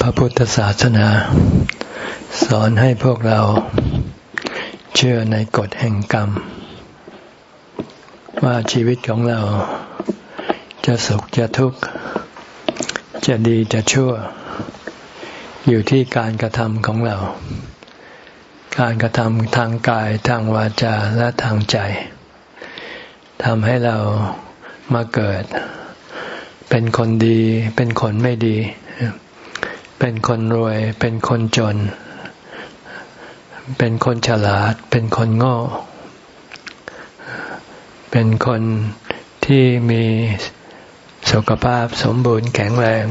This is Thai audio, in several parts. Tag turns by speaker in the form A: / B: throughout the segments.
A: พระพุทธศาสนา สอนให้พวกเราเชื่อในกฎแห่งกรรม ว่าชีวิตของเราจะสุขจะทุกข์ จะดีจะชั่ว อยู่ที่การกระทำของเรา การกระทำทางกายทางวาจาและทางใจทำให้เรามาเกิด เป็นคนดี เป็นคนไม่ดี เป็นคนรวย เป็นคนจน เป็นคนฉลาด เป็นคนโง่ เป็นคนที่มีสุขภาพสมบูรณ์แข็งแรง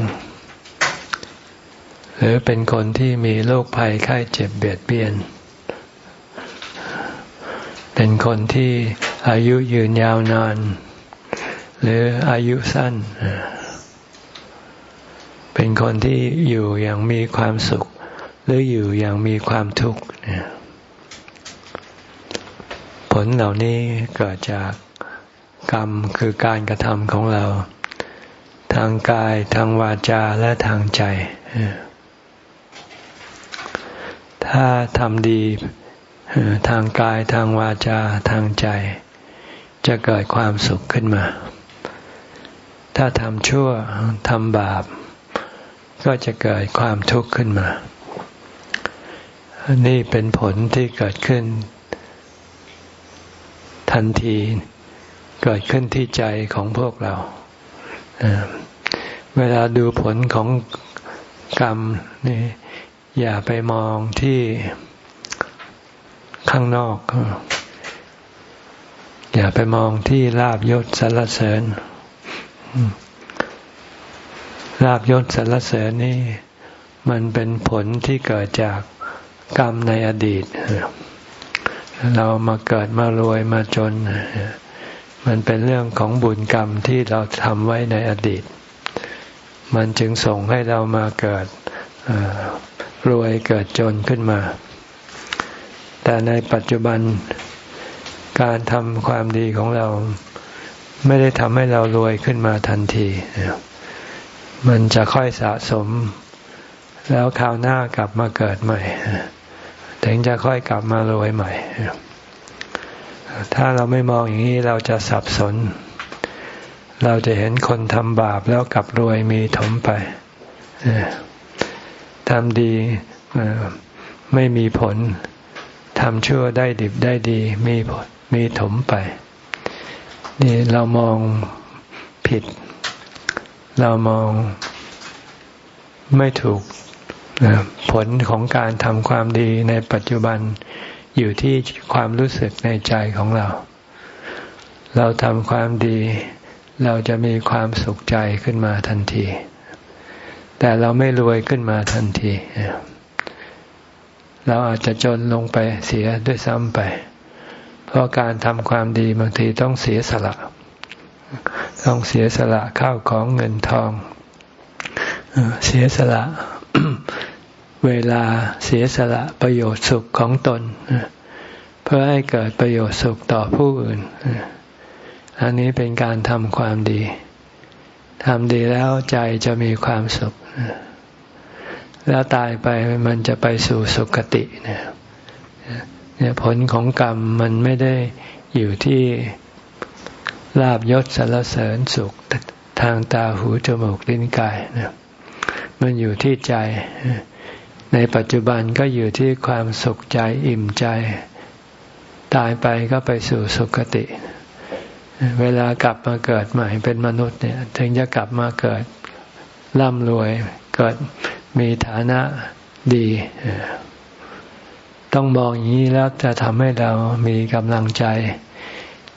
A: หรือเป็นคนที่มีโรคภัยไข้เจ็บเบียดเบียน เป็นคนที่อายุยืนยาวนาน หรืออายุสั้นเป็นคนที่อยู่อย่างมีความสุข หรืออยู่อย่างมีความทุกข์ผลเหล่านี้เกิดจากกรรมคือการกระทำของเรา ทางกายทางวาจาและทางใจ ถ้าทำดีทางกายทางวาจาทางใจ จะเกิดความสุขขึ้นมา ถ้าทำชั่วทำบาป ก็จะเกิดความทุกข์ขึ้นมา นี่เป็นผลที่เกิดขึ้น ทันที เกิดขึ้นที่ใจของพวกเรา เวลาดูผลของกรรมนี่อย่าไปมองที่ข้างนอก อย่าไปมองที่ลาบยศสรรเสริญ ลาบยศสรรเสริญนี่มันเป็นผลที่เกิดจากกรรมในอดีต เรามาเกิดมารวยมาจน มันเป็นเรื่องของบุญกรรมที่เราทำไว้ในอดีต มันจึงส่งให้เรามาเกิดรวยเกิดจนขึ้นมา แต่ในปัจจุบันการทำความดีของเรา ไม่ได้ทำให้เรารวยขึ้นมาทันที มันจะค่อยสะสม แล้วคราวหน้ากลับมาเกิดใหม่ ถึงจะค่อยกลับมารวยใหม่ ถ้าเราไม่มองอย่างนี้เราจะสับสน เราจะเห็นคนทำบาปแล้วกลับรวยมีถมไปทำดีไม่มีผลทำชั่วได้ดิบได้ดี มีผลมีถมไป นี่เรามองผิด เรามองไม่ถูกผลของการทำความดีในปัจจุบันอยู่ที่ความรู้สึกในใจของเรา เราทำความดี เราจะมีความสุขใจขึ้นมาทันที แต่เราไม่รวยขึ้นมาทันที เราอาจจะจนลงไปเสียด้วยซ้ำไป เพราะการทำความดีบางทีต้องเสียสละ ต้องเสียสละข้าวของเงินทอง เสียสละเวลาเสียสละประโยชน์สุขของตน เพื่อให้เกิดประโยชน์สุขต่อผู้อื่น อันนี้เป็นการทำความดี ทำดีแล้วใจจะมีความสุข แล้วตายไปมันจะไปสู่สุคติเนี่ยผลของกรรมมันไม่ได้อยู่ที่ ลาบยศสารเสริญสุขทางตาหูจมูกลิ้นกายนะมันอยู่ที่ใจ ในปัจจุบันก็อยู่ที่ความสุขใจอิ่มใจ ตายไปก็ไปสู่สุคติ เวลากลับมาเกิดใหม่เป็นมนุษย์เนี่ย ถึงจะกลับมาเกิดร่ำรวยเกิดมีฐานะดี ต้องมองอย่างนี้แล้วจะทำให้เรามีกำลังใจ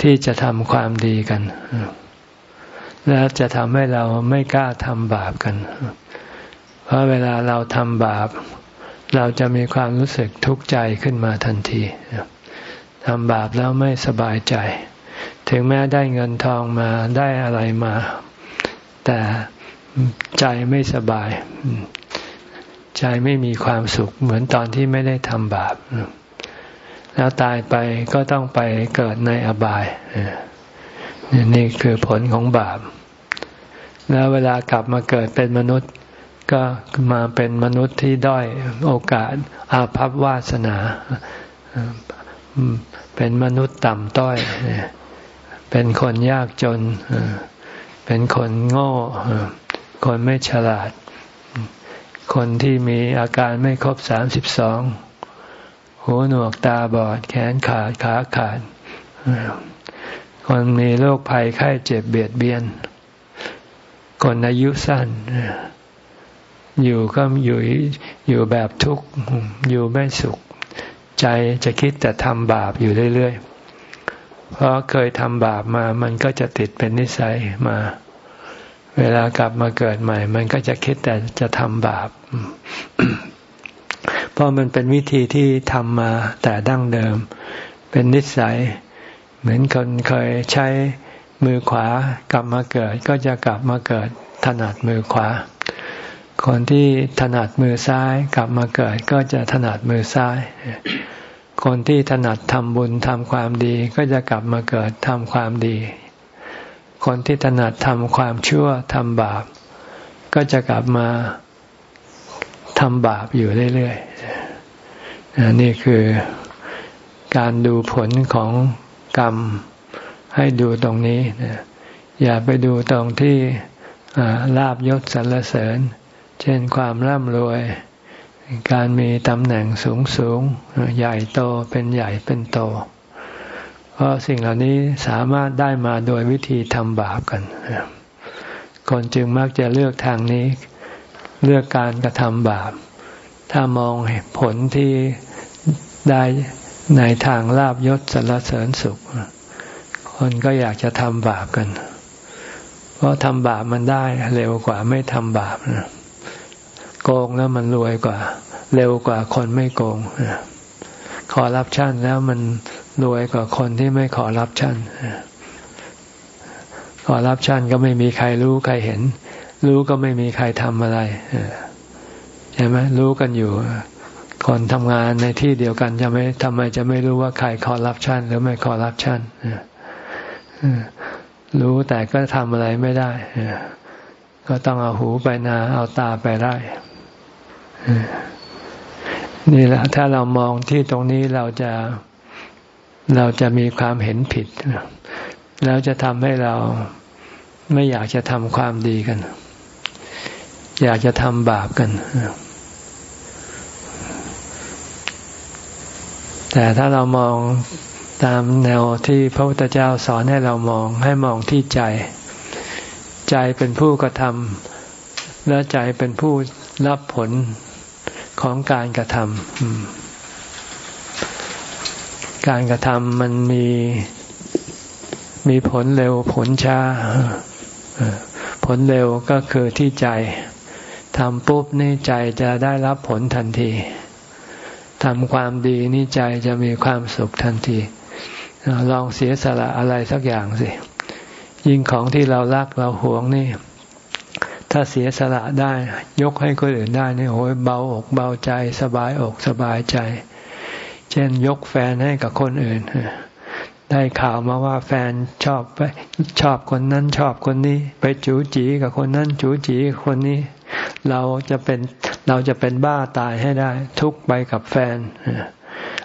A: ที่จะทำความดีกัน และจะทำให้เราไม่กล้าทำบาปกัน เพราะเวลาเราทำบาป เราจะมีความรู้สึกทุกข์ใจขึ้นมาทันทีทำบาปแล้วไม่สบายใจ ถึงแม้ได้เงินทองมาได้อะไรมา แต่ใจไม่สบาย ใจไม่มีความสุขเหมือนตอนที่ไม่ได้ทำบาป แล้วตายไปก็ต้องไปเกิดในอบายนี่คือผลของบาป แล้วเวลากลับมาเกิดเป็นมนุษย์ ก็มาเป็นมนุษย์ที่ด้อยโอกาสอาภัพวาสนา เป็นมนุษย์ต่ำต้อย เป็นคนยากจน เป็นคนโง่ คนไม่ฉลาด คนที่มีอาการไม่ครบสามสิบสอง หูหนวกตาบอด แขนขาดขาขาด คนมีโรคภัยไข้เจ็บเบียดเบียน คนอายุสั้น อยู่ก็อยู่อยู่แบบทุกข์ อยู่ไม่สุข ใจจะคิดแต่ทำบาปอยู่เรื่อยๆ เพราะเคยทำบาปมา มันก็จะติดเป็นนิสัยมา เวลากลับมาเกิดใหม่ มันก็จะคิดแต่จะทำบาป เพราะมันเป็นวิธีที่ทำมาแต่ดั้งเดิม เป็นนิสัย เหมือนคนเคยใช้มือขวากลับมาเกิด ก็จะกลับมาเกิดถนัดมือขวา คนที่ถนัดมือซ้ายกลับมาเกิด ก็จะถนัดมือซ้าย คนที่ถนัดทำบุญทำความดี ก็จะกลับมาเกิดทำความดี คนที่ถนัดทำความชั่วทำบาป ก็จะกลับมา ทำบาปอยู่เรื่อยๆนี่คือการดูผลของกรรมให้ดูตรงนี้อย่าไปดูตรงที่ลาบยศสรรเสริญ เช่นความร่ำรวย การมีตำแหน่งสูงสูงใหญ่โตเป็นใหญ่เป็นโต เพราะสิ่งเหล่านี้สามารถได้มาโดยวิธีทำบาปกัน คนจึงมักจะเลือกทางนี้ เลือกการกระทำบาป ถ้ามองผลที่ได้ในทางลาบยศสรรเสริญสุข คนก็อยากจะทำบาปกัน เพราะทำบาปมันได้เร็วกว่าไม่ทำบาปนะโกงแล้วมันรวยกว่า เร็วกว่าคนไม่โกงขอรับชั่นแล้วมันรวยกว่าคนที่ไม่ขอรับชั่นขอรับชั่นก็ไม่มีใครรู้ใครเห็น รู้ก็ไม่มีใครทำอะไรใช่ไหมรู้กันอยู่ คนทำงานในที่เดียวกันจะไม่ทำไมจะไม่รู้ว่าใครคอรับชันหรือไม่คอรับชันรู้แต่ก็ทำอะไรไม่ได้ก็ต้องเอาหูไปนา เอาตาไปไร่นี่แหละถ้าเรามองที่ตรงนี้เราจะเราจะมีความเห็นผิดแล้วจะทำให้เราไม่อยากจะทำความดีกัน อยากจะทำบาปกัน แต่ถ้าเรามองตามแนวที่พระพุทธเจ้าสอนให้เรามองให้มองที่ใจ ใจเป็นผู้กระทำและใจเป็นผู้รับผลของการกระทำการกระทำมันมีมีผลเร็วผลช้าผลเร็วก็คือที่ใจ ทำปุ๊บนี่ใจจะได้รับผลทันทีทำความดีนี่ใจจะมีความสุขทันที ลองเสียสละอะไรสักอย่างสิ ยิ่งของที่เรารักเราหวงนี่ ถ้าเสียสละได้ ยกให้คนอื่นได้นี่โอ้ยเบาอกเบาใจ สบายอกสบายใจ เช่นยกแฟนให้กับคนอื่น ได้ข่าวมาว่าแฟนชอบไปชอบคนนั้นชอบคนนี้ ไปจูจีกับคนนั้นจูจีคนนี้ เราจะเป็นเราจะเป็นบ้าตายให้ได้ ทุกไปกับแฟน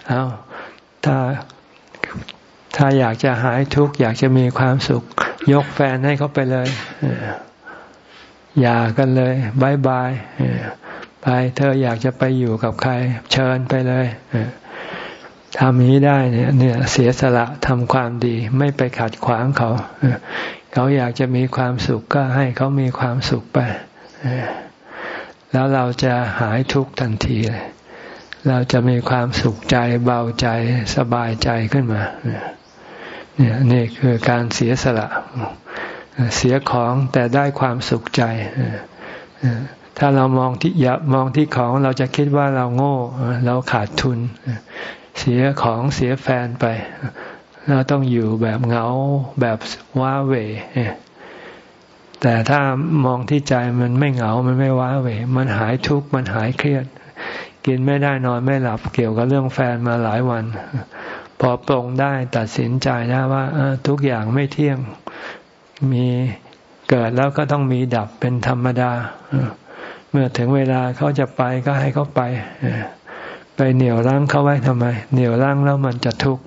A: เอาถ้าถ้าอยากจะหายทุกข์อยากจะมีความสุข ยกแฟนให้เขาไปเลยอย่ากันเลยบายบายไปเธออยากจะไปอยู่กับใคร เชิญไปเลยทำนี้ได้เนี่ยเนี่ยเสียสละทำความดี ไม่ไปขัดขวางเขา เขาอยากจะมีความสุขก็ให้เขามีความสุขไป แล้วเราจะหายทุกข์ทันทีเลยเราจะมีความสุขใจเบาใจสบายใจขึ้นมาเนี่ยนี่คือการเสียสละ เสียของแต่ได้ความสุขใจ ถ้าเรามองที่อย่ามองที่ของเราจะคิดว่าเราโง่ เราขาดทุน เสียของเสียแฟนไป เราต้องอยู่แบบเหงาแบบว้าเหว แต่ถ้ามองที่ใจมันไม่เหงา มันไม่ว้าเหวมันหายทุกข์ มันหายเครียด กินไม่ได้นอนไม่หลับเกี่ยวกับเรื่องแฟนมาหลายวัน พอปรงได้ตัดสินใจนะว่าทุกอย่างไม่เที่ยง มีเกิดแล้วก็ต้องมีดับเป็นธรรมดา เมื่อถึงเวลาเขาจะไปก็ให้เขาไป ไปเหนี่ยวรั้งเขาไว้ทำไม เหนี่ยวรั้งแล้วมันจะทุกข์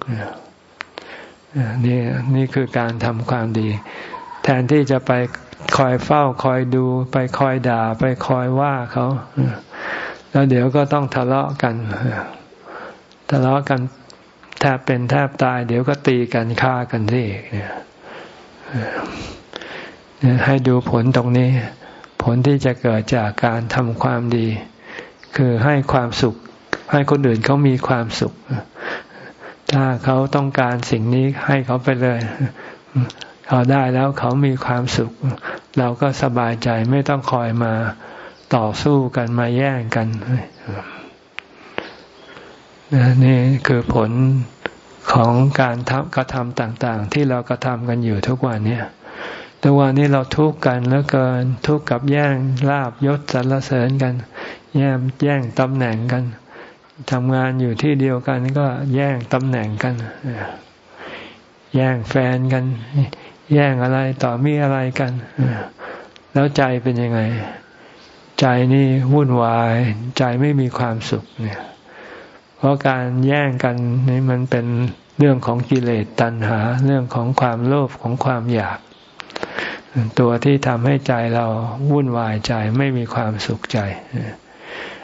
A: นี่นี่คือการทำความดี แทนที่จะไป คอยเฝ้าคอยดู ไปคอยด่า ไปคอยว่าเขาแล้วเดี๋ยวก็ต้องทะเลาะกันทะเลาะกันแทบเป็นแทบตาย เดี๋ยวก็ตีกันฆ่ากันที่อีกเนี่ยให้ดูผลตรงนี้ ผลที่จะเกิดจากการทำความดี คือให้ความสุข ให้คนอื่นเขามีความสุข ถ้าเขาต้องการสิ่งนี้ให้เขาไปเลย เขาได้แล้วเขามีความสุข เราก็สบายใจไม่ต้องคอยมาต่อสู้กันมาแย่งกันนี่คือผลของการกระทำต่าง ๆ ที่เรากระทำกันอยู่ทุกวันนี้ทุกวันนี้เราทุกข์กันแล้วเกินทุกข์กับแย่งลาบยศสรรเสริญกัน แย่งแย่งตำแหน่งกันทำงานอยู่ที่เดียวกันก็แย่งตำแหน่งกันแย่งแฟนกัน แย่งอะไรต่อมีอะไรกัน แล้วใจเป็นยังไง ใจนี่วุ่นวาย ใจไม่มีความสุขเนี่ย เพราะการแย่งกันนี่มันเป็นเรื่องของกิเลสตัณหา เรื่องของความโลภของความอยาก ตัวที่ทำให้ใจเราวุ่นวายใจไม่มีความสุขใจ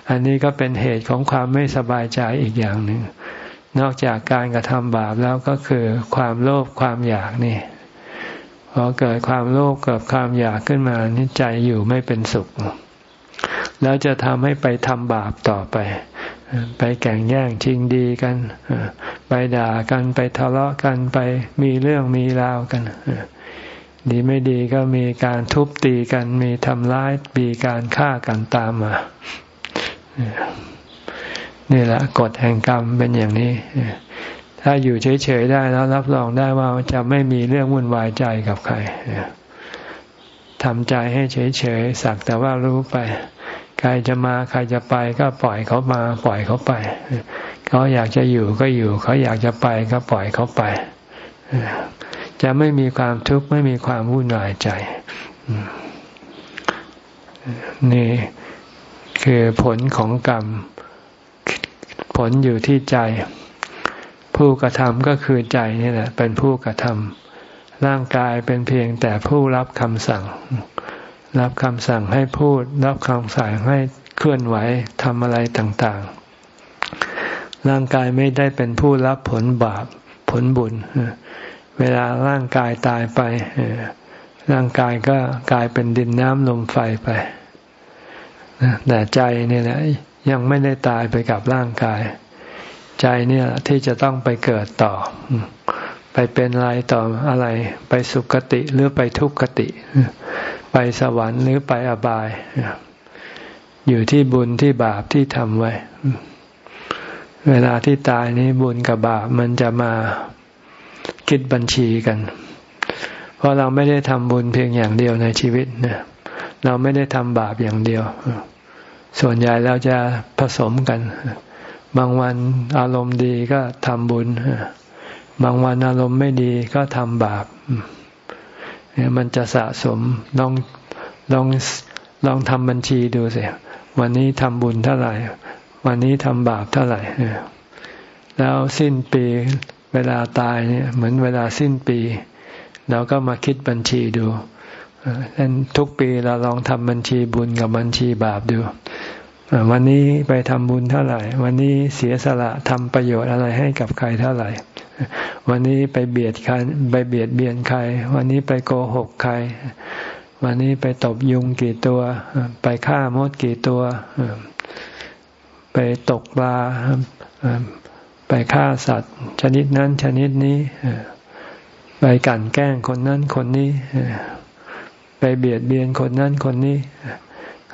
A: อันนี้ก็เป็นเหตุของความไม่สบายใจอีกอย่างหนึ่งนอกจากการกระทำบาปแล้วก็คือความโลภความอยากนี่ พอเกิดความโลภเกิดความอยากขึ้นมานี่ใจอยู่ไม่เป็นสุข แล้วจะทำให้ไปทำบาปต่อไป ไปแข่งแย่งชิงดีกัน ไปด่ากันไปทะเลาะกันไปมีเรื่องมีราวกันดีไม่ดีก็มีการทุบตีกัน มีทำร้ายมีการฆ่ากันตามมานี่แหละกฎแห่งกรรมเป็นอย่างนี้ ถ้าอยู่เฉยๆได้แล้วรับรองได้ว่าจะไม่มีเรื่องวุ่นวายใจกับใครทำใจให้เฉยๆสักแต่ว่ารู้ไป ใครจะมาใครจะไปก็ปล่อยเขามา ปล่อยเขาไป เขาอยากจะอยู่ก็อยู่ เขาอยากจะไปก็ปล่อยเขาไป จะไม่มีความทุกข์ไม่มีความวุ่นวายใจ นี่คือผลของกรรม ผลอยู่ที่ใจ ผู้กระทำก็คือใจนี่แหละเป็นผู้กระทำร่างกายเป็นเพียงแต่ผู้รับคำสั่ง รับคำสั่งให้พูด รับคำสั่งให้เคลื่อนไหวทำอะไรต่างๆ ร่างกายไม่ได้เป็นผู้รับผลบาปผลบุญ เวลาร่างกายตายไปร่างกายก็กลายเป็นดินน้ำลมไฟไปแต่ใจนี่แหละยังไม่ได้ตายไปกับร่างกาย ใจเนี่ยที่จะต้องไปเกิดต่อ ไปเป็นอะไรต่ออะไร ไปสุคติหรือไปทุกขติ ไปสวรรค์หรือไปอบาย อยู่ที่บุญที่บาปที่ทำไว้ เวลาที่ตายนี้บุญกับบาปมันจะมาคิดบัญชีกัน เพราะเราไม่ได้ทำบุญเพียงอย่างเดียวในชีวิตนะเราไม่ได้ทำบาปอย่างเดียว ส่วนใหญ่เราจะผสมกัน บางวันอารมณ์ดีก็ทำบุญ บางวันอารมณ์ไม่ดีก็ทำบาปมันจะสะสมลองลองลองทำบัญชีดูสิวันนี้ทำบุญเท่าไหร่ วันนี้ทำบาปเท่าไหร่แล้วสิ้นปีเวลาตายเนี่ยเหมือนเวลาสิ้นปี เราก็มาคิดบัญชีดูดังทุกปีเราลองทำบัญชีบุญกับบัญชีบาปดู วันนี้ไปทำบุญเท่าไหร่ วันนี้เสียสละทำประโยชน์อะไรให้กับใครเท่าไหร่ วันนี้ไปเบียดใครไปเบียดเบียนใคร วันนี้ไปโกหกใคร วันนี้ไปตบยุงกี่ตัว ไปฆ่ามดกี่ตัว ไปตกปลา ไปฆ่าสัตว์ ชนิดนั้นชนิดนี้ ไปกันแกล้งคนนั้นคนนี้ ไปเบียดเบียนคนนั้นคนนี้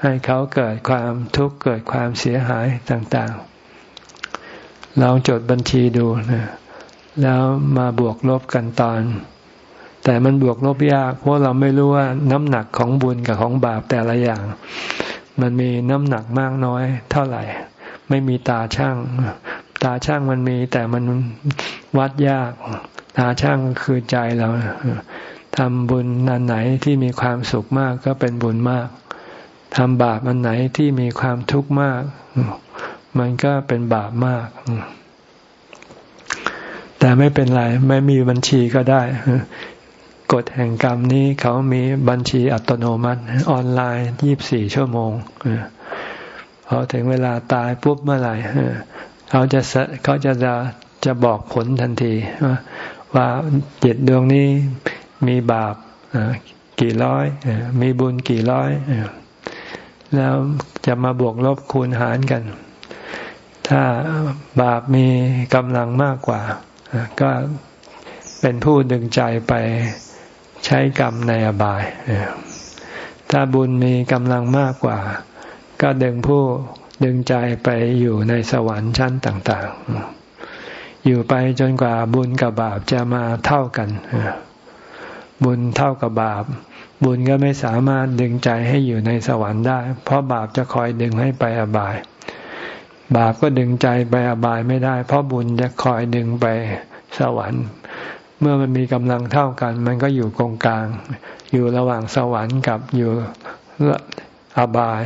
A: ให้เขาเกิดความทุกข์เกิดความเสียหายต่างๆ ลองจดบัญชีดูนะแล้วมาบวกลบกันตอน แต่มันบวกลบยาก เพราะเราไม่รู้ว่าน้ำหนักของบุญกับของบาปแต่ละอย่าง มันมีน้ำหนักมากน้อยเท่าไหร่ ไม่มีตาช่าง ตาช่างมันมี แต่มันวัดยาก ตาช่างคือใจเราทำบุญนันไหนที่มีความสุขมากก็เป็นบุญมาก ทำบาปอันไหนที่มีความทุกข์มาก มันก็เป็นบาปมาก แต่ไม่เป็นไร ไม่มีบัญชีก็ได้กฎแห่งกรรมนี้เขามีบัญชีอัตโนมัติ ออนไลน์ยี่บสี่ชั่วโมงพอถึงเวลาตายปุ๊บเมื่อไหร่เขาจะเขาจะจะจะบอกผลทันที ว่าจิตดวงนี้มีบาปกี่ร้อย มีบุญกี่ร้อย แล้วจะมาบวกลบคูณหารกัน ถ้าบาปมีกำลังมากกว่า ก็เป็นผู้ดึงใจไปใช้กรรมในอบาย ถ้าบุญมีกำลังมากกว่า ก็ดึงผู้ดึงใจไปอยู่ในสวรรค์ชั้นต่าง ๆ อยู่ไปจนกว่าบุญกับบาปจะมาเท่ากัน บุญเท่ากับบาป บุญก็ไม่สามารถดึงใจให้อยู่ในสวรรค์ได้ เพราะบาปจะคอยดึงให้ไปอบาย บาปก็ดึงใจไปอบายไม่ได้ เพราะบุญจะคอยดึงไปสวรรค์ เมื่อมันมีกำลังเท่ากัน มันก็อยู่กงกลาง อยู่ระหว่างสวรรค์กับอยู่อบาย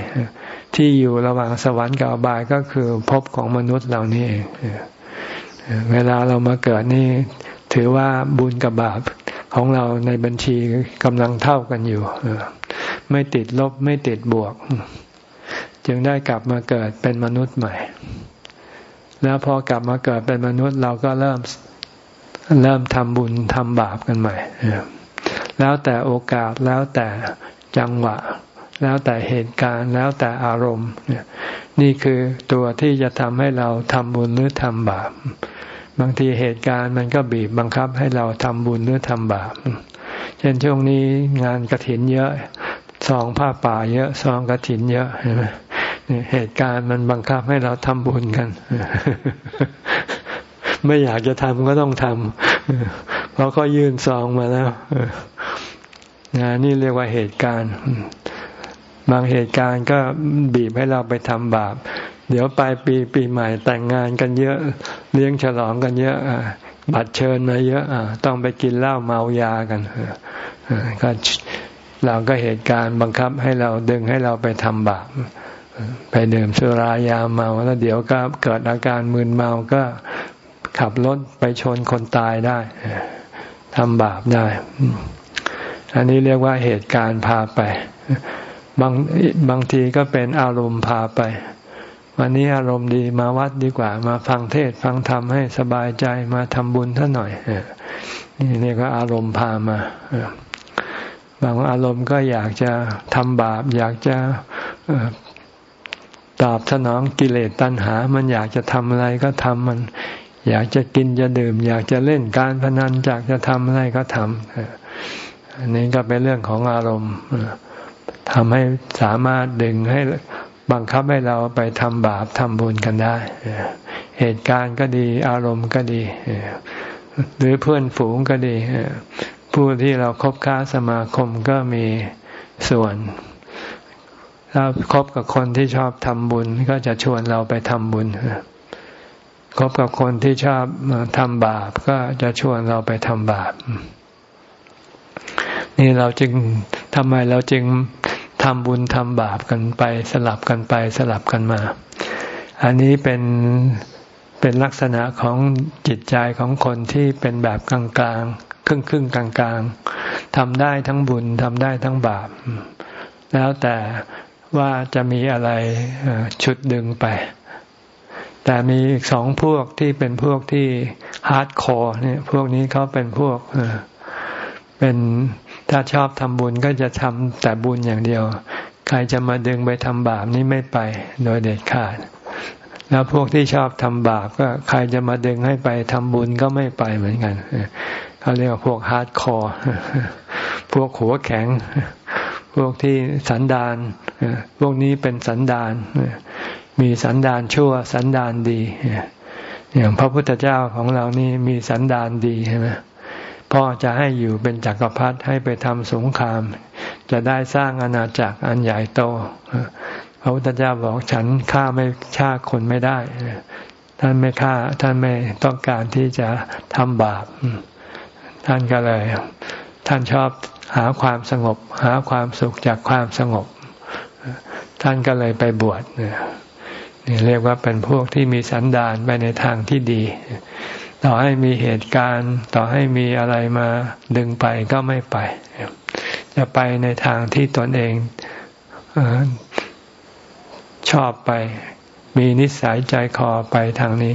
A: ที่อยู่ระหว่างสวรรค์กับอบายก็คือภพของมนุษย์เหล่านี้เองเวลาเรามาเกิดนี่ ถือว่าบุญกับบาป ของเราในบัญชีกำลังเท่ากันอยู่ไม่ติดลบไม่ติดบวก จึงได้กลับมาเกิดเป็นมนุษย์ใหม่ แล้วพอกลับมาเกิดเป็นมนุษย์เราก็เริ่มเริ่มทำบุญทำบาปกันใหม่แล้วแต่โอกาสแล้วแต่จังหวะ แล้วแต่เหตุการณ์แล้วแต่อารมณ์นี่คือตัวที่จะทำให้เราทำบุญหรือทำบาป บางทีเหตุการณ์มันก็บีบบังคับให้เราทำบุญหรือทำบาป เช่นช่วงนี้งานกระถินเยอะซองผ้าป่าเยอะซองกระถินเยอะเห็นไหมเหตุการณ์มันบังคับให้เราทำบุญกัน ไม่อยากจะทำก็ต้องทำเพราะเขายื่นซองมาแล้วนนี่เรียกว่าเหตุการณ์ บางเหตุการณ์ก็บีบให้เราไปทำบาป เดี๋ยวปลายปีปีใหม่แต่งงานกันเยอะ เลี้ยงฉลองกันเยอะบัตรเชิญมาเยอะต้องไปกินเหล้าเมายากันก็เราก็เหตุการณ์บังคับให้เราดึงให้เราไปทำบาปไปดื่มสุรายาเมาแล้วเดี๋ยวก็เกิดอาการมึนเมาก็ขับรถไปชนคนตายได้ทำบาปได้ อันนี้เรียกว่าเหตุการณ์พาไป บางบางทีก็เป็นอารมณ์พาไป วันนี้อารมณ์ดีมาวัดดีกว่า มาฟังเทศฟังธรรมให้สบายใจมาทำบุญท่านหน่อยนี่นี่ก็อารมณ์พามาบางอารมณ์ก็อยากจะทำบาป อยากจะตอบสนองกิเลสตัณหา มันอยากจะทำอะไรก็ทำมัน อยากจะกินจะดื่ม อยากจะเล่นการพนันอยากจะทำอะไรก็ทำอันนี้ก็เป็นเรื่องของอารมณ์ทำให้สามารถดึงให้ บังคับให้เราไปทำบาปทำบุญกันได้ เหตุการณ์ก็ดีอารมณ์ก็ดี หรือเพื่อนฝูงก็ดี ผู้ที่เราคบค้าสมาคมก็มีส่วนถ้าคบกับคนที่ชอบทำบุญก็จะชวนเราไปทำบุญคบกับคนที่ชอบทำบาปก็จะชวนเราไปทำบาป นี่เราจึงทำไมเราจึง ทำบุญทำบาปกันไป สลับกันไปสลับกันมา อันนี้เป็นเป็นลักษณะของจิตใจของคนที่เป็นแบบกลางๆ ครึ่งครึ่งกลางๆทำได้ทั้งบุญทำได้ทั้งบาป แล้วแต่ว่าจะมีอะไรฉุดดึงไป แต่มีอีกสองพวกที่เป็นพวกที่ hardcore เนี่ยพวกนี้เขาเป็นพวกเป็น ถ้าชอบทำบุญก็จะทำแต่บุญอย่างเดียว ใครจะมาดึงไปทำบาปนี่ไม่ไปโดยเด็ดขาด แล้วพวกที่ชอบทำบาปก็ใครจะมาดึงให้ไปทำบุญก็ไม่ไปเหมือนกันเขาเรียกว่าพวก hardcore พวกหัวแข็ง พวกที่สันดานพวกนี้เป็นสันดานมีสันดานชั่ว สันดานดีอย่างพระพุทธเจ้าของเรานี่มีสันดานดีใช่ไหม พ่อจะให้อยู่เป็นจักรพรรดิให้ไปทำสงคราม จะได้สร้างอาณาจักรอันใหญ่โตพระพุทธเจ้าบอกฉันฆ่าไม่ฆ่าคนไม่ได้ ท่านไม่ฆ่าท่านไม่ต้องการที่จะทำบาป ท่านก็เลย ท่านชอบหาความสงบ หาความสุขจากความสงบ ท่านก็เลยไปบวชนี่เรียกว่าเป็นพวกที่มีสันดานไปในทางที่ดี ต่อให้มีเหตุการณ์ ต่อให้มีอะไรมาดึงไปก็ไม่ไป จะไปในทางที่ตนเองชอบไป มีนิสัยใจคอไปทางนี้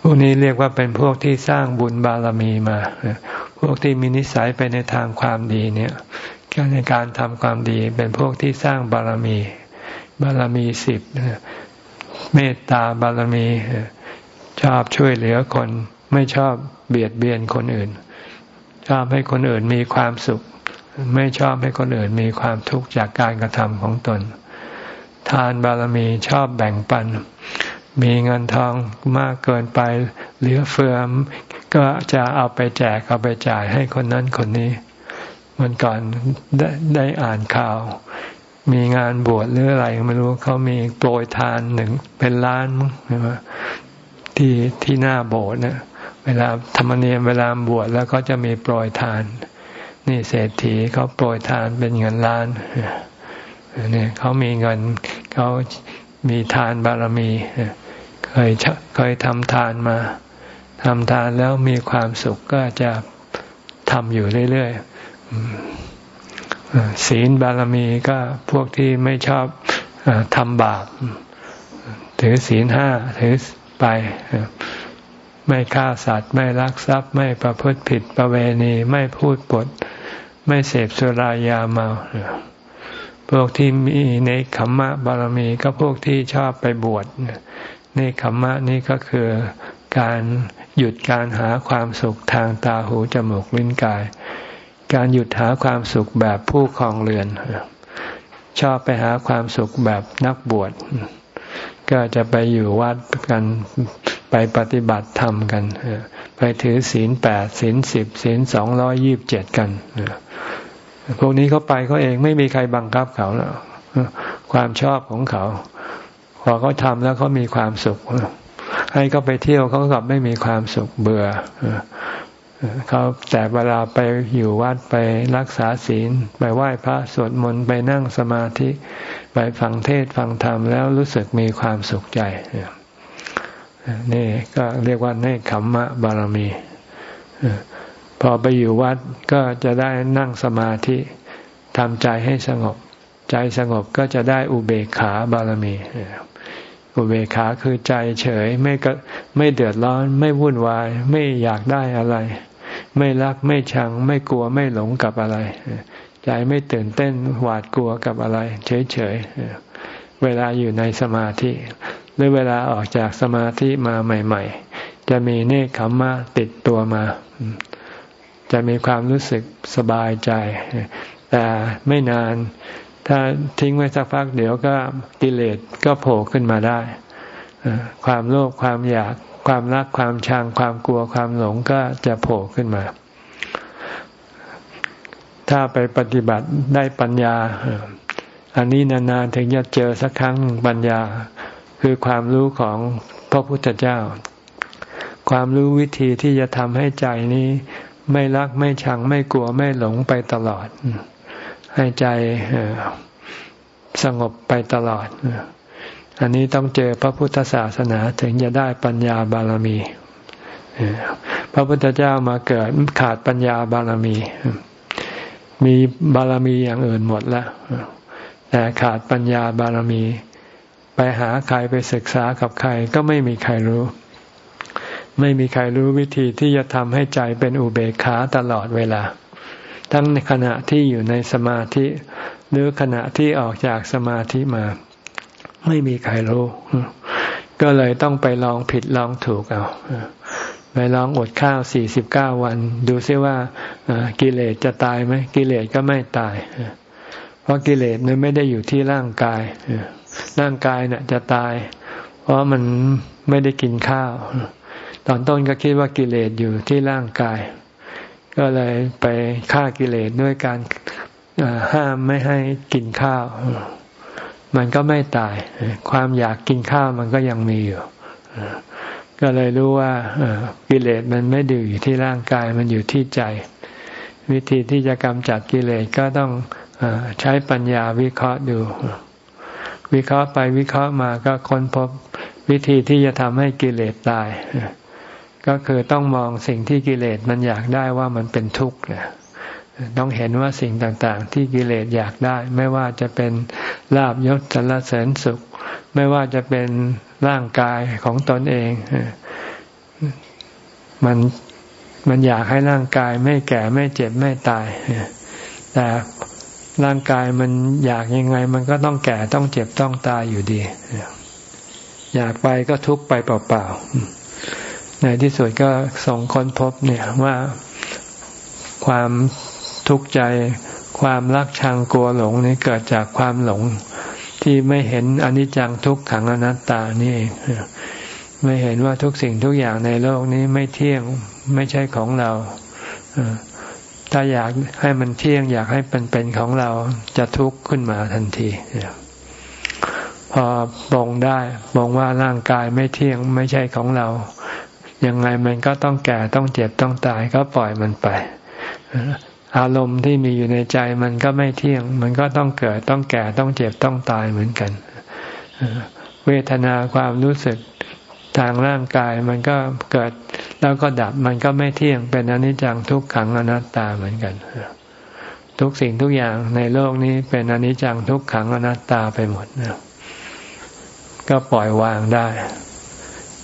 A: พวกนี้เรียกว่าเป็นพวกที่สร้างบุญบารมีมา พวกที่มีนิสัยไปในทางความดีเนี่ยการในการทำความดีเป็นพวกที่สร้างบารมี บารมีสิบเมตตาบารมี ชอบช่วยเหลือคน ไม่ชอบเบียดเบียนคนอื่น ชอบให้คนอื่นมีความสุข ไม่ชอบให้คนอื่นมีความทุกข์จากการกระทำของตน ทานบารมีชอบแบ่งปัน มีเงินทองมากเกินไป เหลือเฟือก็จะเอาไปแจกเอาไปจ่ายให้คนนั้นคนนี้มันก่อนได้ได้อ่านข่าว มีงานบวชหรืออะไรไม่รู้เขามีโปรยทานหนึ่งเป็นล้านใช่ไหม ที่ที่หน้าโบสถ์เนี่ยเวลาธรรมเนียมเวลาบวชแล้วก็จะมีโปรยทาน นี่เศรษฐีเขาโปรยทานเป็นเงินล้านเนี่ยเขามีเงินเขามีทานบารมีเคยเคยทำทานมาทำทานแล้วมีความสุขก็จะทำอยู่เรื่อยๆศีลบารมีก็พวกที่ไม่ชอบทำบาปถือศีลห้าถือ ไปไม่ฆ่าสัตว์ ไม่ลักทรัพย์ ไม่ประพฤติผิดประเวณี ไม่พูดปด ไม่เสพสุรายาเมา พวกที่มีในขมมะบารมีก็พวกที่ชอบไปบวชในขมมะนี่ก็คือการหยุดการหาความสุขทางตาหูจมูกลิ้นกาย การหยุดหาความสุขแบบผู้คลองเรือน ชอบไปหาความสุขแบบนักบวช ก็จะไปอยู่วัดกันไปปฏิบัติธรรมกัน ไปถือศีลแปดศีลสิบศีลสองร้อยยี่บเจ็ดกันพวกนี้เขาไปเขาเองไม่มีใครบังคับเขาแล้วความชอบของเขา พอเขาทำแล้วเขามีความสุขให้เขาไปเที่ยวเขากลับไม่มีความสุขเบื่อ เขาแต่เวลาไปอยู่วัดไปรักษาศีล ไปไหว้พระสวดมนต์ไปนั่งสมาธิ ไปฟังเทศฟังธรรมแล้วรู้สึกมีความสุขใจนี่ก็เรียกว่าเนคขมมะบารมีพอไปอยู่วัดก็จะได้นั่งสมาธิทำใจให้สงบ ใจสงบก็จะได้อุเบกขาบารมีอุเบกขาคือใจเฉยไม่ก็ไม่เดือดร้อนไม่วุ่นวาย ไม่อยากได้อะไร ไม่รักไม่ชัง ไม่กลัวไม่หลงกับอะไร ใจไม่ตื่นเต้นหวาดกลัวกับอะไร เฉยๆเวลาอยู่ในสมาธิ หรือเวลาออกจากสมาธิมาใหม่ ๆ จะมีเนคขมมะติดตัวมา จะมีความรู้สึกสบายใจ แต่ไม่นาน ถ้าทิ้งไว้สักพักเดี๋ยวก็กิเลสก็โผล่ขึ้นมาได้ความโลภความอยาก ความรักความชังความกลัวความหลงก็จะโผล่ขึ้นมา ถ้าไปปฏิบัติได้ปัญญา อันนี้นานๆถึงจะเจอสักครั้งปัญญา คือความรู้ของพระพุทธเจ้า ความรู้วิธีที่จะทำให้ใจนี้ ไม่รักไม่ชังไม่กลัวไม่หลงไปตลอด ให้ใจสงบไปตลอด อันนี้ต้องเจอพระพุทธศาสนาถึงจะได้ปัญญาบารมีพระพุทธเจ้ามาเกิดขาดปัญญาบารมี มีบารมีอย่างอื่นหมดแล้วแต่ขาดปัญญาบารมี ไปหาใครไปศึกษากับใครก็ไม่มีใครรู้ ไม่มีใครรู้วิธีที่จะทำให้ใจเป็นอุเบกขาตลอดเวลา ทั้งในขณะที่อยู่ในสมาธิ หรือขณะที่ออกจากสมาธิมา ไม่มีใครรู้ ก็เลยต้องไปลองผิดลองถูกเอาไปลองอดข้าวสี่สิบเก้าวัน ดูซิว่ากิเลสจะตายไหมกิเลสก็ไม่ตาย เพราะกิเลสมันไม่ได้อยู่ที่ร่างกายร่างกายเนี่ยจะตาย เพราะมันไม่ได้กินข้าว ตอนต้นก็คิดว่ากิเลสอยู่ที่ร่างกาย ก็เลยไปฆ่ากิเลสด้วยการห้ามไม่ให้กินข้าว มันก็ไม่ตาย ความอยากกินข้าวมันก็ยังมีอยู่ ก็เลยรู้ว่ากิเลสมันไม่ดื้ออยู่ที่ร่างกายมันอยู่ที่ใจ วิธีที่จะกำจัดกิเลสก็ต้องใช้ปัญญาวิเคราะห์ดู วิเคราะห์ไปวิเคราะห์มาก็ค้นพบวิธีที่จะทำให้กิเลสตาย ก็คือต้องมองสิ่งที่กิเลสมันอยากได้ว่ามันเป็นทุกข์เนี่ย ต้องเห็นว่าสิ่งต่างๆ ที่กิเลสอยากได้ ไม่ว่าจะเป็นลาบยศสรรเสริญสุข ไม่ว่าจะเป็นร่างกายของตนเองมันมันอยากให้ร่างกายไม่แก่ไม่เจ็บไม่ตายแต่ร่างกายมันอยากยังไง มันก็ต้องแก่ต้องเจ็บต้องตายอยู่ดี อยากไปก็ทุกไปเปล่าๆในที่สุดก็ส่งค้นพบเนี่ยว่าความ ทุกข์ใจ ความรักชังกลัวหลงนี่เกิดจากความหลง ที่ไม่เห็นอนิจจังทุกขังอนัตตานี่เองไม่เห็นว่าทุกสิ่งทุกอย่างในโลกนี้ไม่เที่ยงไม่ใช่ของเราถ้าอยากให้มันเที่ยงอยากให้เป็นเป็นของเราจะทุกข์ขึ้นมาทันทีพอปรงได้ปรงว่าร่างกายไม่เที่ยงไม่ใช่ของเรา ยังไงมันก็ต้องแก่ต้องเจ็บต้องตายก็ปล่อยมันไป อารมณ์ที่มีอยู่ในใจมันก็ไม่เที่ยง มันก็ต้องเกิดต้องแก่ต้องเจ็บต้องตายเหมือนกัน เวทนาความรู้สึกทางร่างกายมันก็เกิดแล้วก็ดับมันก็ไม่เที่ยงเป็นอนิจจังทุกขังอนัตตาเหมือนกัน ทุกสิ่งทุกอย่างในโลกนี้เป็นอนิจจังทุกขังอนัตตาไปหมดนะก็ปล่อยวางได้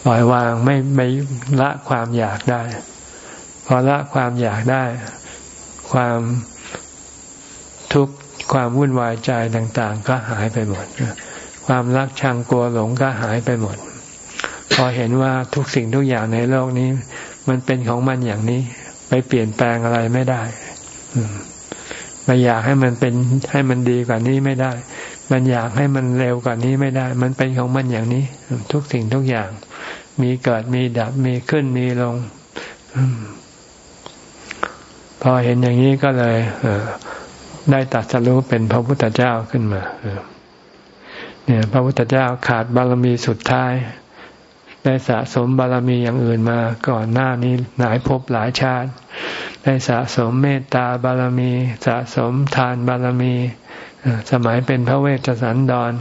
A: ปล่อยวางไม่ไม่ละความอยากได้ พอละความอยากได้ ความทุกข์ความวุ่นวายใจต่าง ๆ ก็หายไปหมด ความรักชังกลัวหลงก็หายไปหมด พอเห็นว่าทุกสิ่งทุกอย่างในโลกนี้ มันเป็นของมันอย่างนี้ ไปเปลี่ยนแปลงอะไรไม่ได้ไม่อยากให้มันเป็นให้มันดีกว่านี้ไม่ได้ มันอยากให้มันเร็วกว่านี้ไม่ได้ มันเป็นของมันอย่างนี้ ทุกสิ่งทุกอย่าง มีเกิดมีดับมีขึ้นมีลง พอเห็นอย่างนี้ก็เลยได้ตัดสรู้เป็นพระพุทธเจ้าขึ้นมาเนี่ยพระพุทธเจ้าขาดบารมีสุดท้าย ได้สะสมบารมีอย่างอื่นมา ก่อนหน้านี้หลายภพหลายชาติ ได้สะสมเมตตาบารมี สะสมทานบารมีสมัยเป็นพระเวชสันดร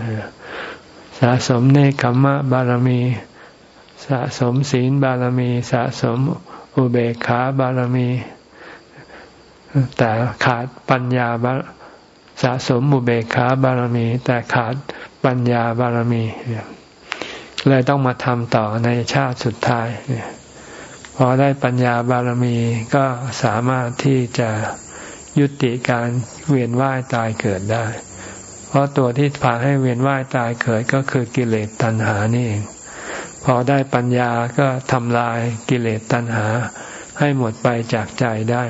A: สะสมเนคขมะบารมี สะสมศีลบารมี สะสมอุเบกขาบารมี แต่ขาดปัญญาบสะสมอุเบกขาบารมี แต่ขาดปัญญาบารมีเลยต้องมาทำต่อในชาติสุดท้ายพอได้ปัญญาบารมีก็สามารถที่จะยุติการเวียนว่ายตายเกิดได้ เพราะตัวที่พาให้เวียนว่ายตายเกิดก็คือกิเลสตัณหานี่เอง พอได้ปัญญาก็ทำลายกิเลสตัณหาให้หมดไปจากใจได้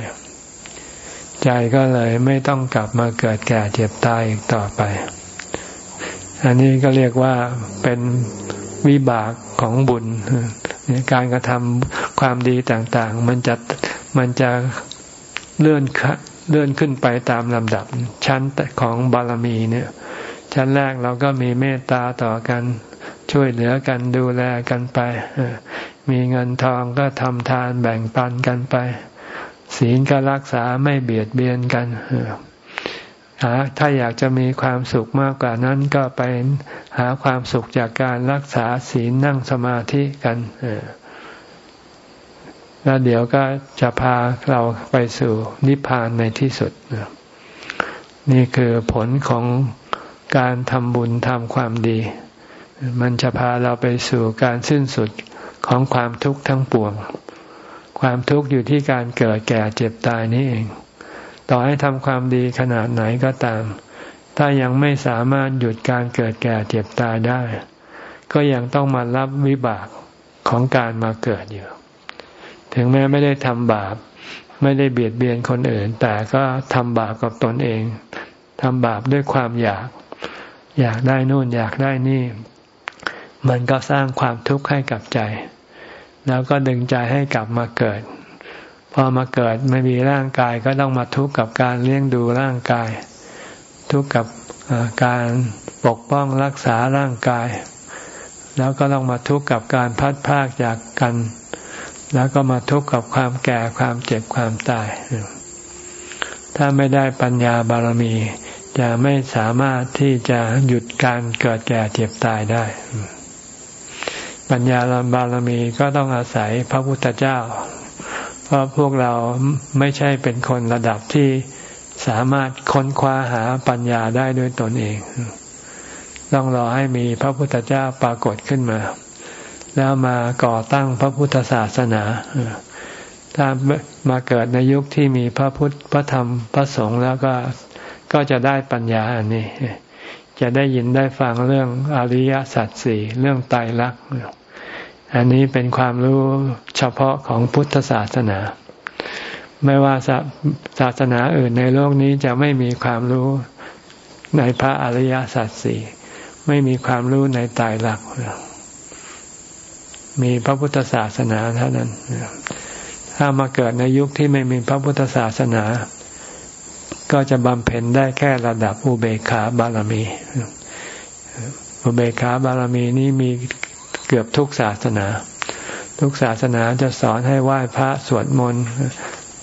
A: ใจก็เลยไม่ต้องกลับมาเกิดแก่เจ็บตายอีกต่อไป อันนี้ก็เรียกว่าเป็นวิบากของบุญ การกระทำความดีต่างๆ มันจะมันจะเลื่อนเลื่อนขึ้นไปตามลำดับชั้นของบารมีเนี่ย ชั้นแรกเราก็มีเมตตาต่อกันช่วยเหลือกันดูแลกันไป มีเงินทองก็ทำทานแบ่งปันกันไป ศีลก็รักษาไม่เบียดเบียนกันหาถ้าอยากจะมีความสุขมากกว่านั้นก็ไปหาความสุขจากการรักษาศีลนั่งสมาธิกันแล้วเดี๋ยวก็จะพาเราไปสู่นิพพานในที่สุด นี่คือผลของการทำบุญทำความดี มันจะพาเราไปสู่การสิ้นสุดของความทุกข์ทั้งปวง ความทุกข์อยู่ที่การเกิดแก่เจ็บตายนี่เอง ต่อให้ทำความดีขนาดไหนก็ตาม ถ้ายังไม่สามารถหยุดการเกิดแก่เจ็บตายได้ ก็ยังต้องมารับวิบากของการมาเกิดอยู่ ถึงแม้ไม่ได้ทำบาป ไม่ได้เบียดเบียนคนอื่น แต่ก็ทำบาปกับตนเองทำบาปด้วยความอยาก อยากได้นู่นอยากได้นี่ มันก็สร้างความทุกข์ให้กับใจ แล้วก็ดึงใจให้กลับมาเกิด พอมาเกิดไม่มีร่างกายก็ต้องมาทุกข์กับการเลี้ยงดูร่างกาย ทุกข์กับการปกป้องรักษาร่างกาย แล้วก็ต้องมาทุกข์กับการพัดพากจากกัน แล้วก็มาทุกข์กับความแก่ความเจ็บความตาย ถ้าไม่ได้ปัญญาบารมี จะไม่สามารถที่จะหยุดการเกิดแก่เจ็บตายได้ ปัญญาบารมีก็ต้องอาศัยพระพุทธเจ้า เพราะพวกเราไม่ใช่เป็นคนระดับที่สามารถค้นคว้าหาปัญญาได้ด้วยตนเอง ต้องรอให้มีพระพุทธเจ้าปรากฏขึ้นมา แล้วมาก่อตั้งพระพุทธศาสนา ถ้ามาเกิดในยุคที่มีพระพุทธพระธรรมพระสงฆ์แล้วก็ก็จะได้ปัญญาอันนี้ จะได้ยินได้ฟังเรื่องอริยสัจสี่เรื่องไตรลักษณ์ อันนี้เป็นความรู้เฉพาะของพุทธศาสนา ไม่ว่าศาสนาอื่นในโลกนี้จะไม่มีความรู้ในพระอริยสัจสี่ไม่มีความรู้ในไตรลัก มีพระพุทธศาสนาเท่านั้น ถ้ามาเกิดในยุคที่ไม่มีพระพุทธศาสนา ก็จะบำเพ็ญได้แค่ระดับอุเบกขาบารมี อุเบกขาบารมีนี้มี เกือบทุกศาสนา ทุกศาสนาจะสอนให้ไหว้พระสวดมนต์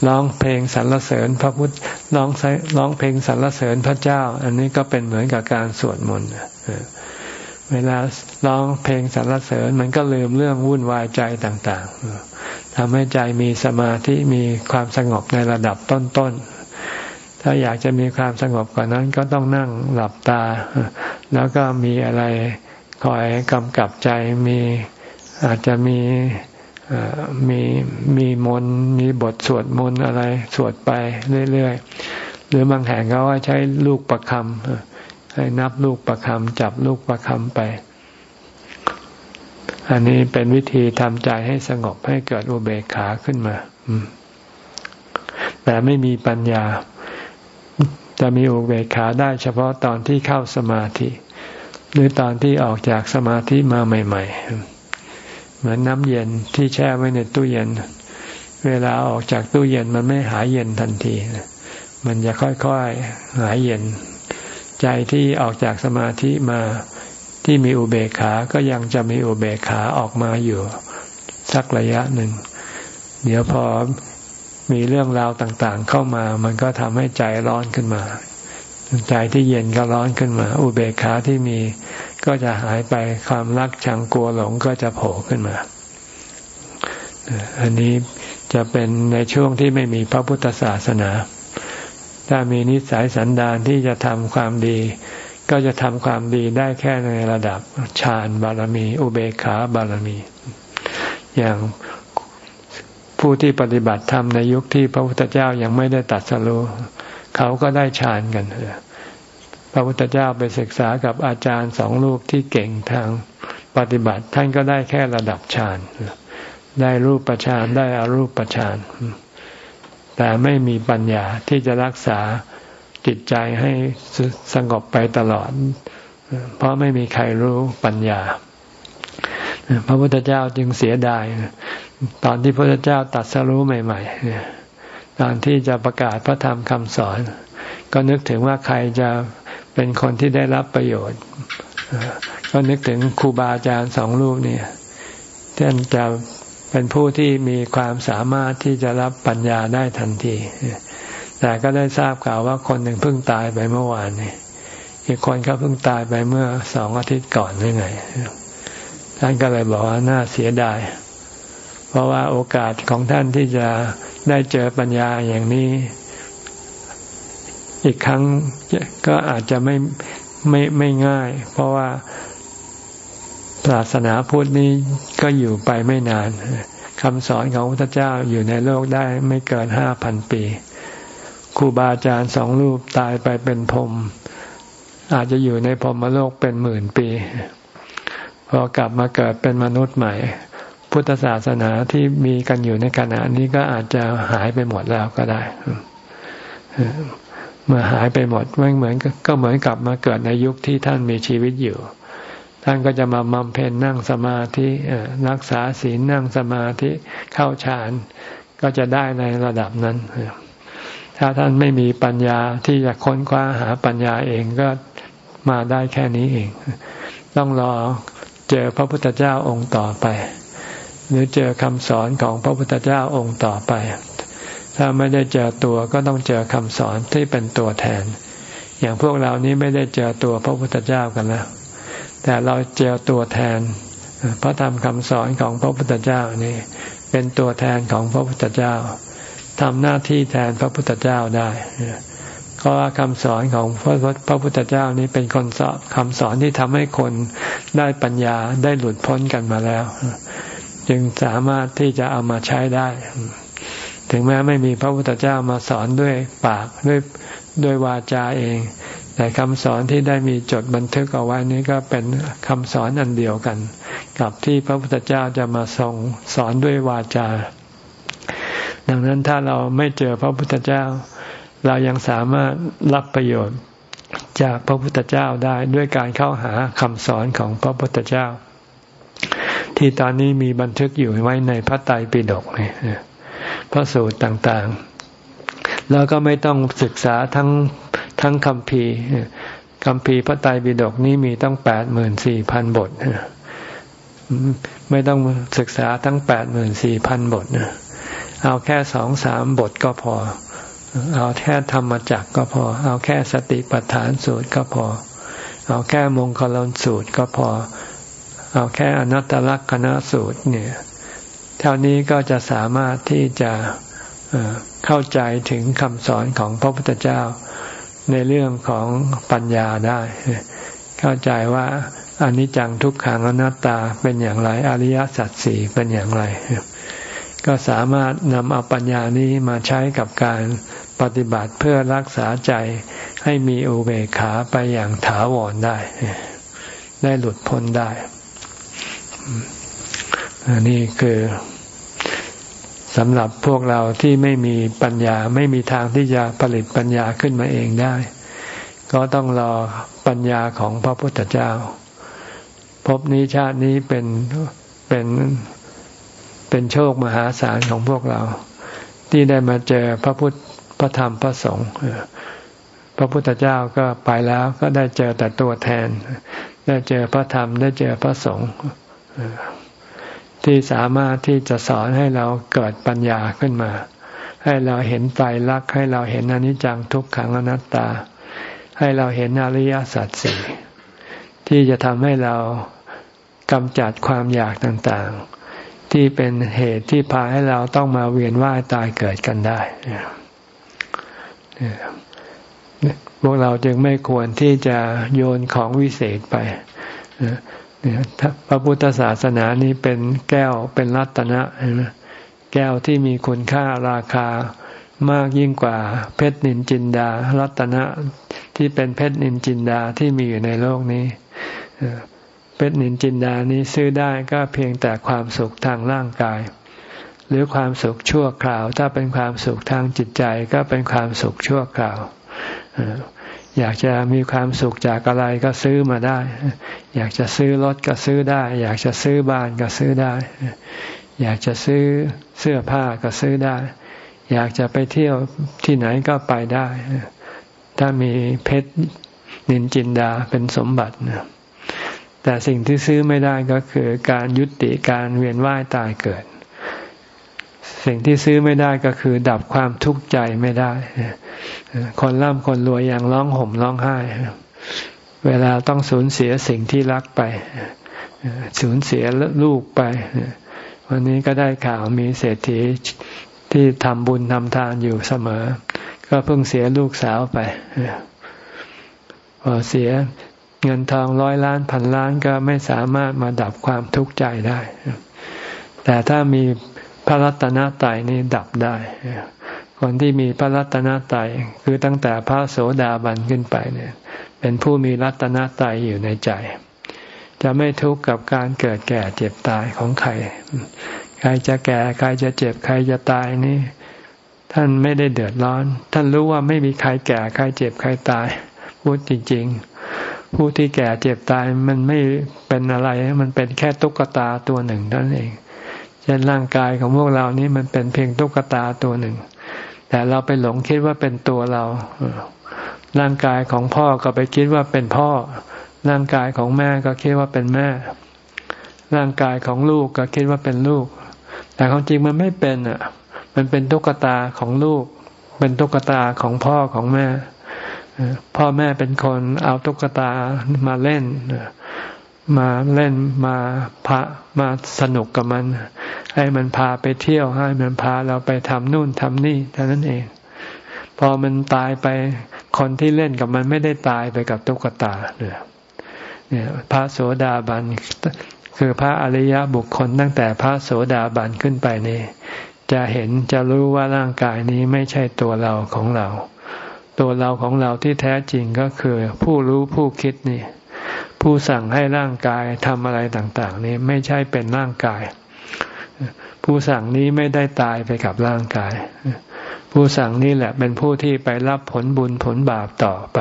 A: ร้องเพลงสรรเสริญพระพุทธร้องร้องเพลงสรรเสริญพระเจ้า อันนี้ก็เป็นเหมือนกับการสวดมนต์เวลาร้องเพลงสรรเสริญมันก็ลืมเรื่องวุ่นวายใจต่างๆทำให้ใจมีสมาธิมีความสงบในระดับต้นๆ ถ้าอยากจะมีความสงบกว่านั้นก็ต้องนั่งหลับตา แล้วก็มีอะไร อยกำกับใจมีอาจจะมีมีมีมนมีบทสวดมนอะไรสวดไปเรื่อยๆ หรือบางแห่งเขาใช้ลูกประคำให้นับลูกประคำจับลูกประคำไป อันนี้เป็นวิธีทำใจให้สงบให้เกิดอุเบกขาขึ้นมาแต่ไม่มีปัญญา จะมีอุเบกขาได้เฉพาะตอนที่เข้าสมาธิ หรือตอนที่ออกจากสมาธิมาใหม่ ๆ เหมือนน้ำเย็นที่แช่ไว้ในตู้เย็น เวลาออกจากตู้เย็นมันไม่หายเย็นทันที มันจะค่อยๆหายเย็น ใจที่ออกจากสมาธิมาที่มีอุเบกขา ก็ยังจะมีอุเบกขาออกมาอยู่ สักระยะหนึ่ง เดี๋ยวพอมีเรื่องราวต่างๆ เข้ามา มันก็ทำให้ใจร้อนขึ้นมา ใจที่เย็นก็ร้อนขึ้นมา อุเบกขาที่มีก็จะหายไปความรักชังกลัวหลงก็จะโผล่ขึ้นมา อันนี้จะเป็นในช่วงที่ไม่มีพระพุทธศาสนา ถ้ามีนิสัยสันดานที่จะทำความดี ก็จะทำความดีได้แค่ในระดับฌานบารมี อุเบกขาบารมี อย่างผู้ที่ปฏิบัติธรรมในยุคที่พระพุทธเจ้ายังไม่ได้ตัดสรู้ เขาก็ได้ฌานกันพระพุทธเจ้าไปศึกษากับอาจารย์สองรูปที่เก่งทางปฏิบัติ ท่านก็ได้แค่ระดับฌานได้รูปฌานได้อารูปฌานแต่ไม่มีปัญญาที่จะรักษาจิตใจให้สงบไปตลอด เพราะไม่มีใครรู้ปัญญา พระพุทธเจ้าจึงเสียดาย ตอนที่พระพุทธเจ้าตัดสรู้ใหม่ ๆ ตอนที่จะประกาศพระธรรมคำสอน ก็นึกถึงว่าใครจะเป็นคนที่ได้รับประโยชน์ ก็นึกถึงครูบาอาจารย์สองรูปเนี่ยท่านจะเป็นผู้ที่มีความสามารถที่จะรับปัญญาได้ทันที แต่ก็ได้ทราบข่าวว่าคนหนึ่งเพิ่งตายไปเมื่อวานนี่อีกคนเขาเพิ่งตายไปเมื่อสองอาทิตย์ก่อนนี่ไงท่านก็เลยบอกว่าน่าเสียดาย ราะว่าโอกาสของท่านที่จะได้เจอปัญญาอย่างนี้ อีกครั้งก็อาจจะไม่ไม่ไม่ง่าย เพราะว่าศาสนาพุทธนี้ก็อยู่ไปไม่นานคำสอนของพระเจ้าอยู่ในโลกได้ไม่เกินห้าพันปีครูบาอาจารย์สองรูปตายไปเป็นพรมอาจจะอยู่ในพรมโลกเป็นหมื่นปี พอกลับมาเกิดเป็นมนุษย์ใหม่ พุทธศาสนาที่มีกันอยู่ในขณะนี้ก็อาจจะหายไปหมดแล้วก็ได้เมื่อหายไปหมดไม่เหมือนก็เหมือนกับมาเกิดในยุคที่ท่านมีชีวิตอยู่ ท่านก็จะมาบำเพ็ญนั่งสมาธิรักษาศีลนั่งสมาธิเข้าฌานก็จะได้ในระดับนั้นถ้าท่านไม่มีปัญญาที่จะค้นคว้าหาปัญญาเองก็มาได้แค่นี้เอง ต้องรอเจอพระพุทธเจ้าองค์ต่อไป หรือเจอคำสอนของพระพุทธเจ้าองค์ต่อไป ถ้าไม่ได้เจอตัวก็ต้องเจอคำสอนที่เป็นตัวแทน อย่างพวกเรานี้ไม่ได้เจอตัวพระพุทธเจ้ากันแล้วแต่เราเจอตัวแทน พระธรรมคำสอนของพระพุทธเจ้านี่เป็นตัวแทนของพระพุทธเจ้าทำหน้าที่แทนพระพุทธเจ้าได้เพราะว่าคำสอนของพระพระพุทธเจ้านี้เป็นคนสอนคำสอนที่ทำให้คนได้ปัญญาได้หลุดพ้นกันมาแล้ว จึงสามารถที่จะเอามาใช้ได้ ถึงแม้ไม่มีพระพุทธเจ้ามาสอนด้วยปากด้วยด้วยวาจาเอง แต่คำสอนที่ได้มีจดบันทึกเอาไว้นี้ก็เป็นคำสอนอันเดียวกัน กับที่พระพุทธเจ้าจะมาทรงสอนด้วยวาจา ดังนั้นถ้าเราไม่เจอพระพุทธเจ้า เรายังสามารถรับประโยชน์จากพระพุทธเจ้าได้ด้วยการเข้าหาคำสอนของพระพุทธเจ้า ที่ตอนนี้มีบันทึกอยู่ไว้ในพระไตรปิฎกนี่พระสูตรต่างๆ แล้วก็ไม่ต้องศึกษาทั้งทั้งคำพีคำพีพระไตรปิฎกนี้มีตั้งแปดหมื่นสี่พันบทไม่ต้องศึกษาทั้งแปดหมื่นสี่พันบทเอาแค่สองสามบทก็พอ เอาแค่ธรรมจักก็พอ เอาแค่สติปัฏฐานสูตรก็พอ เอาแค่มงคลนสูตรก็พอ เอาแค่อนัตตลักษณสูตรเนี่ยเท่านี้ก็จะสามารถที่จะเข้าใจถึงคำสอนของพระพุทธเจ้าในเรื่องของปัญญาได้ เข้าใจว่าอนิจจังทุกขังอนัตตาเป็นอย่างไร อริยสัจสี่เป็นอย่างไร ก็สามารถนำเอาปัญญานี้มาใช้กับการปฏิบัติเพื่อรักษาใจให้มีอุเบกขาไปอย่างถาวรได้ ได้หลุดพ้นได้ อันนี้คือสำหรับพวกเราที่ไม่มีปัญญาไม่มีทางที่จะผลิตปัญญาขึ้นมาเองได้ ก็ต้องรอปัญญาของพระพุทธเจ้า พบนี้ชาตินี้เป็นเป็นเป็นโชคมหาศาลของพวกเรา ที่ได้มาเจอพระพุทธพระธรรมพระสงฆ์พระพุทธเจ้าก็ไปแล้วก็ได้เจอแต่ตัวแทน ได้เจอพระธรรมได้เจอพระสงฆ์ ที่สามารถที่จะสอนให้เราเกิดปัญญาขึ้นมา ให้เราเห็นไตรลักษณ์ให้เราเห็นอนิจจังทุกขังอนัตตา ให้เราเห็นอริยสัจสี่ที่จะทำให้เรากำจัดความอยากต่างๆ ที่เป็นเหตุที่พาให้เราต้องมาเวียนว่ายตายเกิดกันได้พวกเราจึงไม่ควรที่จะโยนของวิเศษไป พระพุทธศาสนานี้เป็นแก้วเป็นรัตนะแก้วที่มีคุณค่าราคามากยิ่งกว่า เพชรนินจินดา รัตนะที่เป็นเพชรนินจินดาที่มีอยู่ในโลกนี้เพชรนินจินดานี้ซื้อได้ก็เพียงแต่ความสุขทางร่างกาย หรือความสุขชั่วคราว ถ้าเป็นความสุขทางจิตใจก็เป็นความสุขชั่วคราว อยากจะมีความสุขจากอะไรก็ซื้อมาได้ อยากจะซื้อรถก็ซื้อได้ อยากจะซื้อบ้านก็ซื้อได้ อยากจะซื้อเสื้อผ้าก็ซื้อได้ อยากจะไปเที่ยวที่ไหนก็ไปได้ ถ้ามีเพชรนินจินดาเป็นสมบัติแต่สิ่งที่ซื้อไม่ได้ก็คือการยุติการเวียนว่ายตายเกิด สิ่งที่ซื้อไม่ได้ก็คือ ดับความทุกข์ใจไม่ได้ คนร่ำคนรวยอย่างร้องห่มร้องไห้ เวลาต้องสูญเสียสิ่งที่รักไป สูญเสียลูกไป วันนี้ก็ได้ข่าวมีเศรษฐีที่ทำบุญทำทานอยู่เสมอ ก็เพิ่งเสียลูกสาวไปพอเสียเงินทองร้อยล้านพันล้านก็ไม่สามารถมาดับความทุกข์ใจได้ แต่ถ้ามี พระรัตนตรัยนี่ดับได้ คนที่มีพระรัตนตรัยคือตั้งแต่พระโสดาบันขึ้นไปเนี่ย เป็นผู้มีรัตนตรัยอยู่ในใจ จะไม่ทุกข์กับการเกิดแก่เจ็บตายของใคร ใครจะแก่ใครจะเจ็บใครจะตายนี่ ท่านไม่ได้เดือดร้อน ท่านรู้ว่าไม่มีใครแก่ใครเจ็บใครตายพูดจริง ๆ ผู้ที่แก่เจ็บตายมันไม่เป็นอะไร มันเป็นแค่ตุ๊กตาตัวหนึ่งนั่นเอง เช่นร่างกายของพวกเรานี้มันเป็นเพียงตุ๊กตาตัวหนึ่ง แต่เราไปหลงคิดว่าเป็นตัวเรา ร่างกายของพ่อก็ไปคิดว่าเป็นพ่อ ร่างกายของแม่ก็คิดว่าเป็นแม่ ร่างกายของลูกก็คิดว่าเป็นลูก แต่ความจริงมันไม่เป็นอะ มันเป็นตุ๊กตาของลูก เป็นตุ๊กตาของพ่อของแม่ พ่อแม่เป็นคนเอาตุ๊กตามาเล่น มาเล่นมาพามาสนุกกับมัน ให้มันพาไปเที่ยวให้มันพาเราไปทำนู่นทำนี่เท่านั้นเอง พอมันตายไปคนที่เล่นกับมันไม่ได้ตายไปกับตุ๊กตาเนี่ยเนี่ยพระโสดาบันคือพระอริยบุคคลตั้งแต่พระโสดาบันขึ้นไปนี่จะเห็นจะรู้ว่าร่างกายนี้ไม่ใช่ตัวเราของเรา ตัวเราของเราที่แท้จริงก็คือผู้รู้ผู้คิดนี่ ผู้สั่งให้ร่างกายทำอะไรต่าง ๆ นี้ไม่ใช่เป็นร่างกาย ผู้สั่งนี้ไม่ได้ตายไปกับร่างกาย ผู้สั่งนี้แหละเป็นผู้ที่ไปรับผลบุญผลบาปต่อไป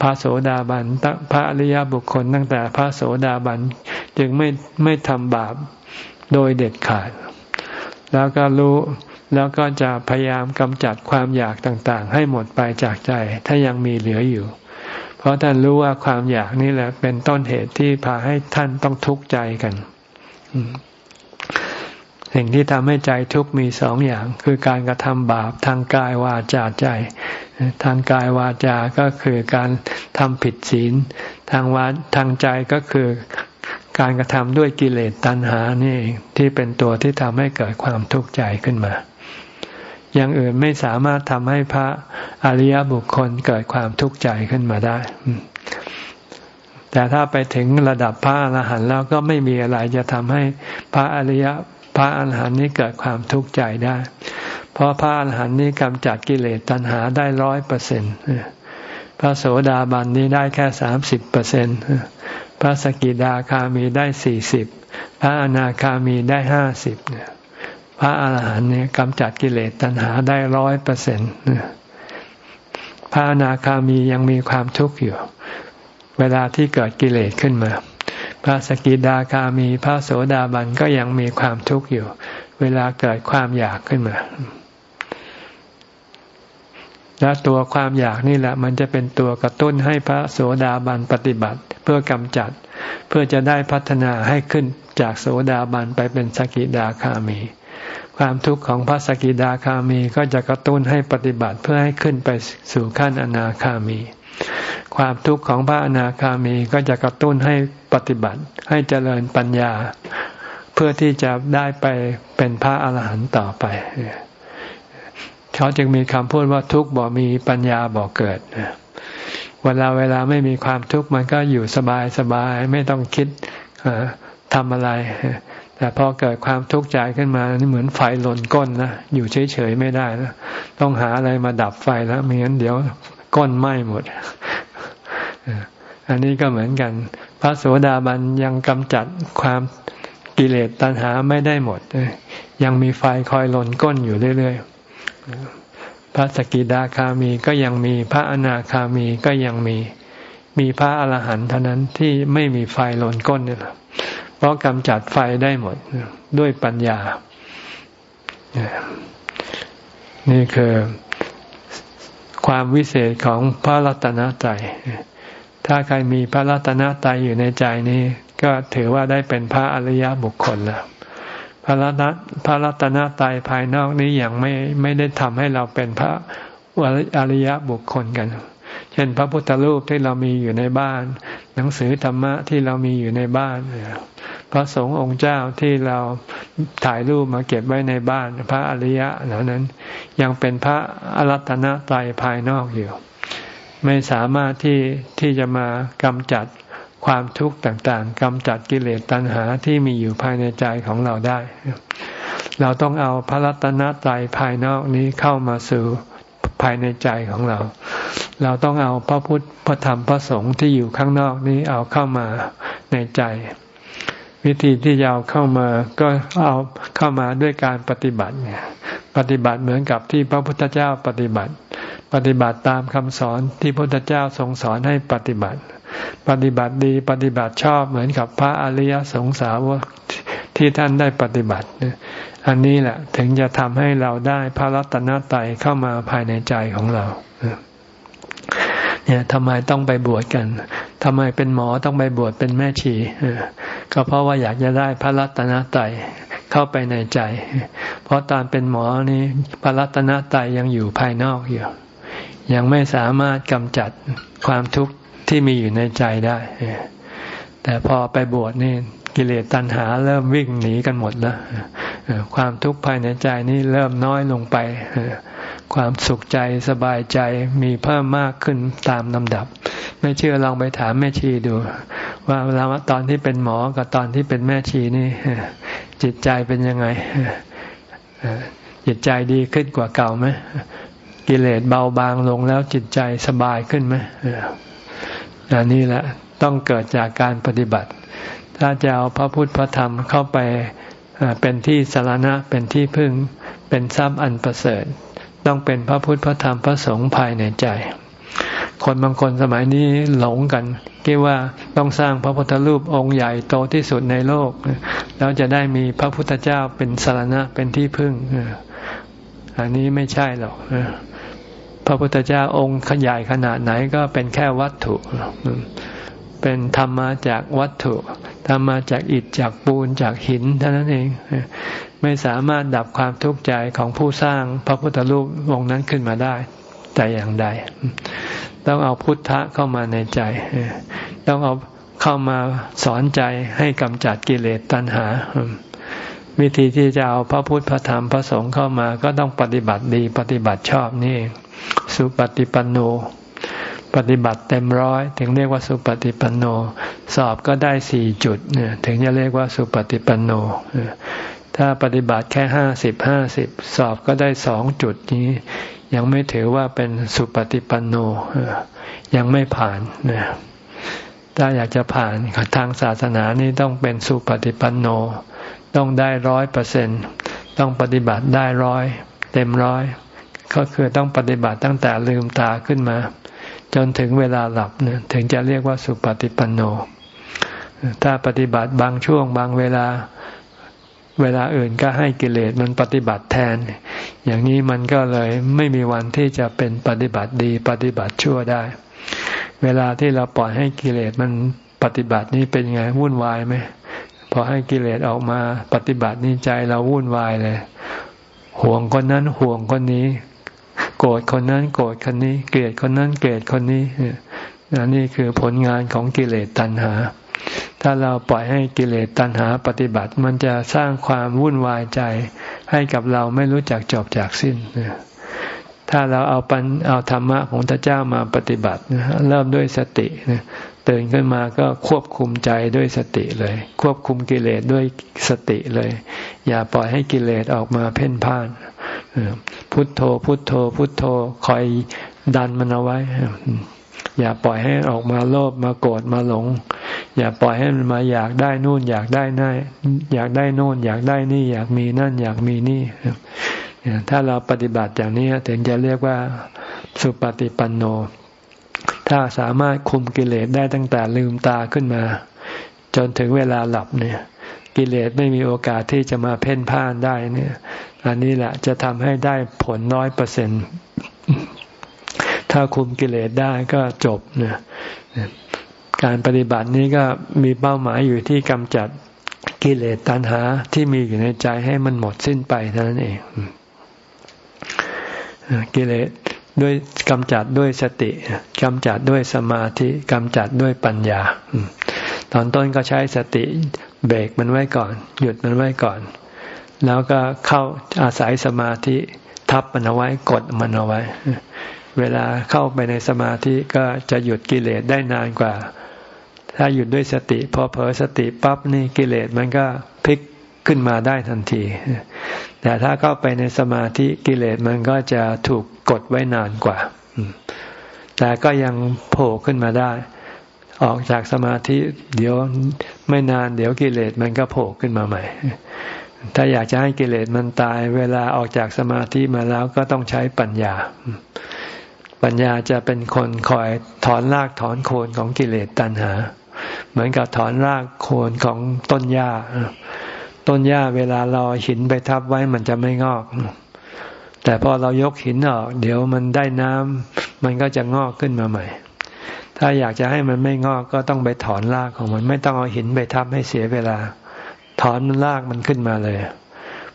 A: พระโสดาบันพระอริยบุคคลตั้งแต่พระโสดาบันจึงไม่ไม่ทำบาปโดยเด็ดขาด แล้วก็รู้แล้วก็จะพยายามกำจัดความอยากต่างๆ ให้หมดไปจากใจถ้ายังมีเหลืออยู่ เพราะท่านรู้ว่าความอยากนี่แหละ เป็นต้นเหตุที่พาให้ท่านต้องทุกข์ใจกันสิ่งที่ทำให้ใจทุกข์มีสองอย่าง คือการกระทำบาปทางกายวาจาใจ ทางกายวาจาก็คือการทำผิดศีล ทางวาทางใจก็คือการกระทำด้วยกิเลสตัณหานี่ที่เป็นตัวที่ทำให้เกิดความทุกข์ใจขึ้นมา อย่างอื่นไม่สามารถทำให้พระอริยบุคคลเกิดความทุกข์ใจขึ้นมาได้ แต่ถ้าไปถึงระดับพระอรหันต์แล้วก็ไม่มีอะไรจะทำให้พระอริยพระอรหันต์นี้เกิดความทุกข์ใจได้ เพราะพระอรหันต์นี้กำจัดกิเลสตัณหาได้ร้อยเปอร์เซ็นต์พระโสดาบันนี้ได้แค่สามสิบเปอร์เซ็นต์พระสกิดาคามีได้สี่สิบพระอนาคามีได้ห้าสิบเนี่ย พระอาหารหันต์เนี่ยกำจัดกิเลสตัณหาได้ร้อยเปอร์เซ็นต์พระอนาคามียังมีความทุกข์อยู่ เวลาที่เกิดกิเลสขึ้นมา พระสกิดาคามีพระโสดาบันก็ยังมีความทุกข์อยู่ เวลาเกิดความอยากขึ้นมา และตัวความอยากนี่แหละ มันจะเป็นตัวกระตุ้นให้พระโสดาบันปฏิบัติเพื่อกำจัด เพื่อจะได้พัฒนาให้ขึ้นจากโสดาบันไปเป็นสกิดาคามี ความทุกข์ของพระสกิดาคามีก็จะกระตุ้นให้ปฏิบัติเพื่อให้ขึ้นไปสู่ขั้นอนาคามี ความทุกข์ของพระอนาคามีก็จะกระตุ้นให้ปฏิบัติ ให้เจริญปัญญา เพื่อที่จะได้ไปเป็นพระอาหารหันต์ต่อไป เขาจึงมีคำพูดว่าทุกข์บ่มีปัญญาบ่เกิดเวลาเวลาไม่มีความทุกข์มันก็อยู่สบายสบายไม่ต้องคิดทำอะไร แต่พอเกิดความทุกข์ใจขึ้นมานี่เหมือนไฟหล่นก้นนะอยู่เฉยๆไม่ได้นะต้องหาอะไรมาดับไฟแล้วไม่งั้นเดี๋ยวก้นไหม้หมด อันนี้ก็เหมือนกัน พระโสดาบันยังกำจัดความกิเลสตัณหาไม่ได้หมด ยังมีไฟคอยหล่นก้นอยู่เรื่อยๆ พระสกิดาคามีก็ยังมีพระอนาคามีก็ยังมีมีพระอรหันต์เท่านั้นที่ไม่มีไฟหล่นก้นนี่แหละ เพราะกำจัดไฟได้หมดด้วยปัญญา นี่คือความวิเศษของพระรัตนตรัยถ้าใครมีพระรัตนตรัยอยู่ในใจนี้ ก็ถือว่าได้เป็นพระอริยบุคคลแล้วพระรัตนพระรัตนตรัยภายนอกนี้ยังไม่ไม่ได้ทำให้เราเป็นพระอริยบุคคลกัน เช่น พระพุทธรูปที่เรามีอยู่ในบ้าน หนังสือธรรมะที่เรามีอยู่ในบ้านพระสงฆ์องค์เจ้าที่เราถ่ายรูปมาเก็บไว้ในบ้าน พระอริยะเหล่านั้น ยังเป็นพระอรัตนตรัยภายนอกอยู่ ไม่สามารถที่ที่จะมากำจัดความทุกข์ต่างๆกำจัดกิเลสตัณหาที่มีอยู่ภายในใจของเราได้ เราต้องเอาพระรัตนตรัยภายนอกนี้เข้ามาสู่ภายในใจของเรา เราต้องเอาพระพุทธพระธรรมพระสงฆ์ที่อยู่ข้างนอกนี้เอาเข้ามาในใจ วิธีที่จะเอาเข้ามาก็เอาเข้ามาด้วยการปฏิบัติเนี่ยปฏิบัติเหมือนกับที่พระพุทธเจ้าปฏิบัติ ปฏิบัติตามคำสอนที่พระพุทธเจ้าทรงสอนให้ปฏิบัติ ปฏิบัติดีปฏิบัติชอบเหมือนกับพระอริยสงสาวกที่ท่านได้ปฏิบัติ อันนี้แหละถึงจะทำให้เราได้พระรัตนตรัยเข้ามาภายในใจของเรา เนี่ยทำไมต้องไปบวชกันทำไมเป็นหมอต้องไปบวชเป็นแม่ชีก็เพราะว่าอยากจะได้พระรัตนตรัยเข้าไปในใจ เพราะตอนเป็นหมอนี้พระรัตนตรัยยังอยู่ภายนอกอยู่ ยังไม่สามารถกำจัดความทุกข์ที่มีอยู่ในใจได้ แต่พอไปบวชนี่กิเลสตัณหาเริ่มวิ่งหนีกันหมดแล้วความทุกข์ภายในใจนี่เริ่มน้อยลงไป ความสุขใจสบายใจมีเพิ่มมากขึ้นตามลำดับ ไม่เชื่อลองไปถามแม่ชีดู ว่าเวลาตอนที่เป็นหมอกับตอนที่เป็นแม่ชีนี่จิตใจเป็นยังไงจิตใจดีขึ้นกว่าเก่าไหมกิเลสเบาบางลงแล้วจิตใจสบายขึ้นไหมอันนี้แหละต้องเกิดจากการปฏิบัติ ถ้าจะเอาพระพุทธพระธรรมเข้าไปเป็นที่สารณะเป็นที่พึ่งเป็นทรัพย์อันประเสริฐ ต้องเป็นพระพุทธพระธรรมพระสงฆ์ภายในใจ คนบางคนสมัยนี้หลงกันคิดว่าต้องสร้างพระพุทธรูปองค์ใหญ่โตที่สุดในโลก แล้วจะได้มีพระพุทธเจ้าเป็นสารณะเป็นที่พึ่ง อันนี้ไม่ใช่หรอกพระพุทธเจ้าองค์ขยายขนาดไหนก็เป็นแค่วัตถุ เป็นธรรมมาจากวัตถุธรรมมาจากอิฐจากปูนจากหินเท่านั้นเอง ไม่สามารถดับความทุกข์ใจของผู้สร้างพระพุทธรูปองค์นั้นขึ้นมาได้แต่อย่างใด ต้องเอาพุทธะเข้ามาในใจ ต้องเอาเข้ามาสอนใจให้กำจัดกิเลสตัณหา วิธีที่จะเอาพระพุทธพระธรรมพระสงฆ์เข้ามาก็ต้องปฏิบัติดีปฏิบัติชอบนี่สุปฏิปันโนปฏิบัติเต็มร้อยถึงเรียกว่าสุปฏิปันโน สอบก็ได้สี่จุดเนี่ยถึงจะเรียกว่าสุปฏิปันโน ถ้าปฏิบัติแค่ห้าสิบห้าสิบสอบก็ได้สองจุดนี้ ยังไม่ถือว่าเป็นสุปฏิปันโนยังไม่ผ่านนะถ้าอยากจะผ่านทางศาสนานี้ต้องเป็นสุปฏิปันโน ต้องได้ร้อยเปอร์เซ็นต้องปฏิบัติได้ร้อยเต็มร้อยก็คือต้องปฏิบัติตั้งแต่ลืมตาขึ้นมา จนถึงเวลาหลับเนี่ยถึงจะเรียกว่าสุปฏิปันโน ถ้าปฏิบัติบางช่วงบางเวลา เวลาอื่นก็ให้กิเลสมันปฏิบัติแทน อย่างนี้มันก็เลยไม่มีวันที่จะเป็นปฏิบัติดีปฏิบัติชั่วได้ เวลาที่เราปล่อยให้กิเลสมันปฏิบัตินี้เป็นไงวุ่นวายไหมพอให้กิเลสออกมาปฏิบัตินี่ใจเราวุ่นวายเลย ห่วงคนนั้นห่วงคนนี้ โกรธคนนั้นโกรธคนนี้ เกลียดคนนั้นเกลียดคนนี้นี่คือผลงานของกิเลสตัณหา ถ้าเราปล่อยให้กิเลสตัณหาปฏิบัติ มันจะสร้างความวุ่นวายใจให้กับเราไม่รู้จักจบจากสิ้นถ้าเราเอาปัญเอาธรรมะของพระเจ้ามาปฏิบัติเริ่มด้วยสติตื่นขึ้นมาก็ควบคุมใจด้วยสติเลย ควบคุมกิเลสด้วยสติเลย อย่าปล่อยให้กิเลสออกมาเพ่นพ่านพุทโธ พุทโธ พุทโธคอยดันมันเอาไว้ อย่าปล่อยให้ออกมาโลภมาโกรธมาหลง อย่าปล่อยให้มันมาอยากได้นู่นอยากได้นั่นอยากได้นู่น อยากได้นี่ อยากมีนั่น อยากมีนี่ถ้าเราปฏิบัติอย่างนี้ถึงจะเรียกว่าสุปฏิปันโน ถ้าสามารถคุมกิเลสได้ตั้งแต่ลืมตาขึ้นมา จนถึงเวลาหลับเนี่ย กิเลสไม่มีโอกาสที่จะมาเพ่นพ่านได้เนี่ย อันนี้แหละจะทำให้ได้ผลน้อยเปอร์เซ็นต์ถ้าคุมกิเลสได้ก็จบเนี่ย การปฏิบัตินี้ก็มีเป้าหมายอยู่ที่กำจัดกิเลสตัณหาที่มีอยู่ในใจให้มันหมดสิ้นไปเท่านั้นเองกิเลสด้วยกำจัดด้วยสติกำจัดด้วยสมาธิกำจัดด้วยปัญญาตอนต้นก็ใช้สติเบรกมันไว้ก่อน หยุดมันไว้ก่อน แล้วก็เข้าอาศัยสมาธิทับมันเอาไว้กดมันเอาไว้ เวลาเข้าไปในสมาธิก็จะหยุดกิเลสได้นานกว่า ถ้าหยุดด้วยสติ พอเผลอสติปั๊บนี่กิเลสมันก็พลิกขึ้นมาได้ทันที แต่ถ้าเข้าไปในสมาธิกิเลสมันก็จะถูกกดไว้นานกว่า แต่ก็ยังโผล่ขึ้นมาได้ ออกจากสมาธิ เดี๋ยวไม่นาน เดี๋ยวกิเลสมันก็โผล่ขึ้นมาใหม่ ถ้าอยากจะให้กิเลสมันตาย เวลาออกจากสมาธิมาแล้วก็ต้องใช้ปัญญา ปัญญาจะเป็นคนคอยถอนรากถอนโคนของกิเลสตัณหา เหมือนกับถอนรากโคนของต้นหญ้า ต้นหญ้าเวลาเราหินไปทับไว้มันจะไม่งอก แต่พอเรายกหินออก เดี๋ยวมันได้น้ำมันก็จะงอกขึ้นมาใหม่ ถ้าอยากจะให้มันไม่งอกก็ต้องไปถอนรากของมัน ไม่ต้องเอาหินไปทับให้เสียเวลา ถอนมันลากมันขึ้นมาเลย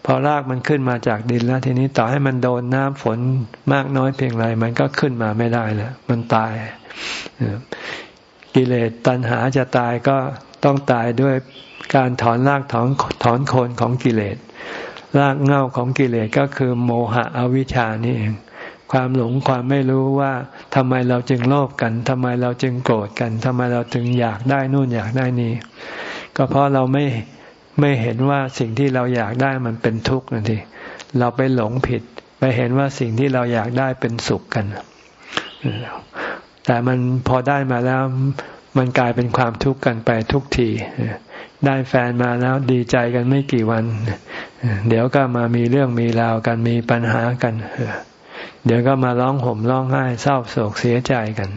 A: พพอรากมันขึ้นมาจากดินแล้ว ทีนี้ต่อให้มันโดนน้ำฝนมากน้อยเพียงไรมันก็ขึ้นมาไม่ได้แล้วมันตาย กิเลสตัณหาจะตายก็ต้องตายด้วยการถอนรากถอนถอนโคนของกิเลสรากเง่าของกิเลสก็คือโมหะอวิชชานี่เอง ความหลงความไม่รู้ว่าทำไมเราจึงโลภกันทำไมเราจึงโกรธกันทำไมเราจึงอยากได้นู่นอยากได้นี่ ก็เพราะเราไม่ไม่เห็นว่าสิ่งที่เราอยากได้มันเป็นทุกข์นั่นเองเราไปหลงผิด ไปเห็นว่าสิ่งที่เราอยากได้เป็นสุขกัน แต่มันพอได้มาแล้วมันกลายเป็นความทุกข์กันไปทุกทีได้แฟนมาแล้วดีใจกันไม่กี่วัน เดี๋ยวก็มามีเรื่องมีราวกันมีปัญหากัน เดี๋ยวก็มาร้องห่มร้องไห้เศร้าโศกเสียใจกัน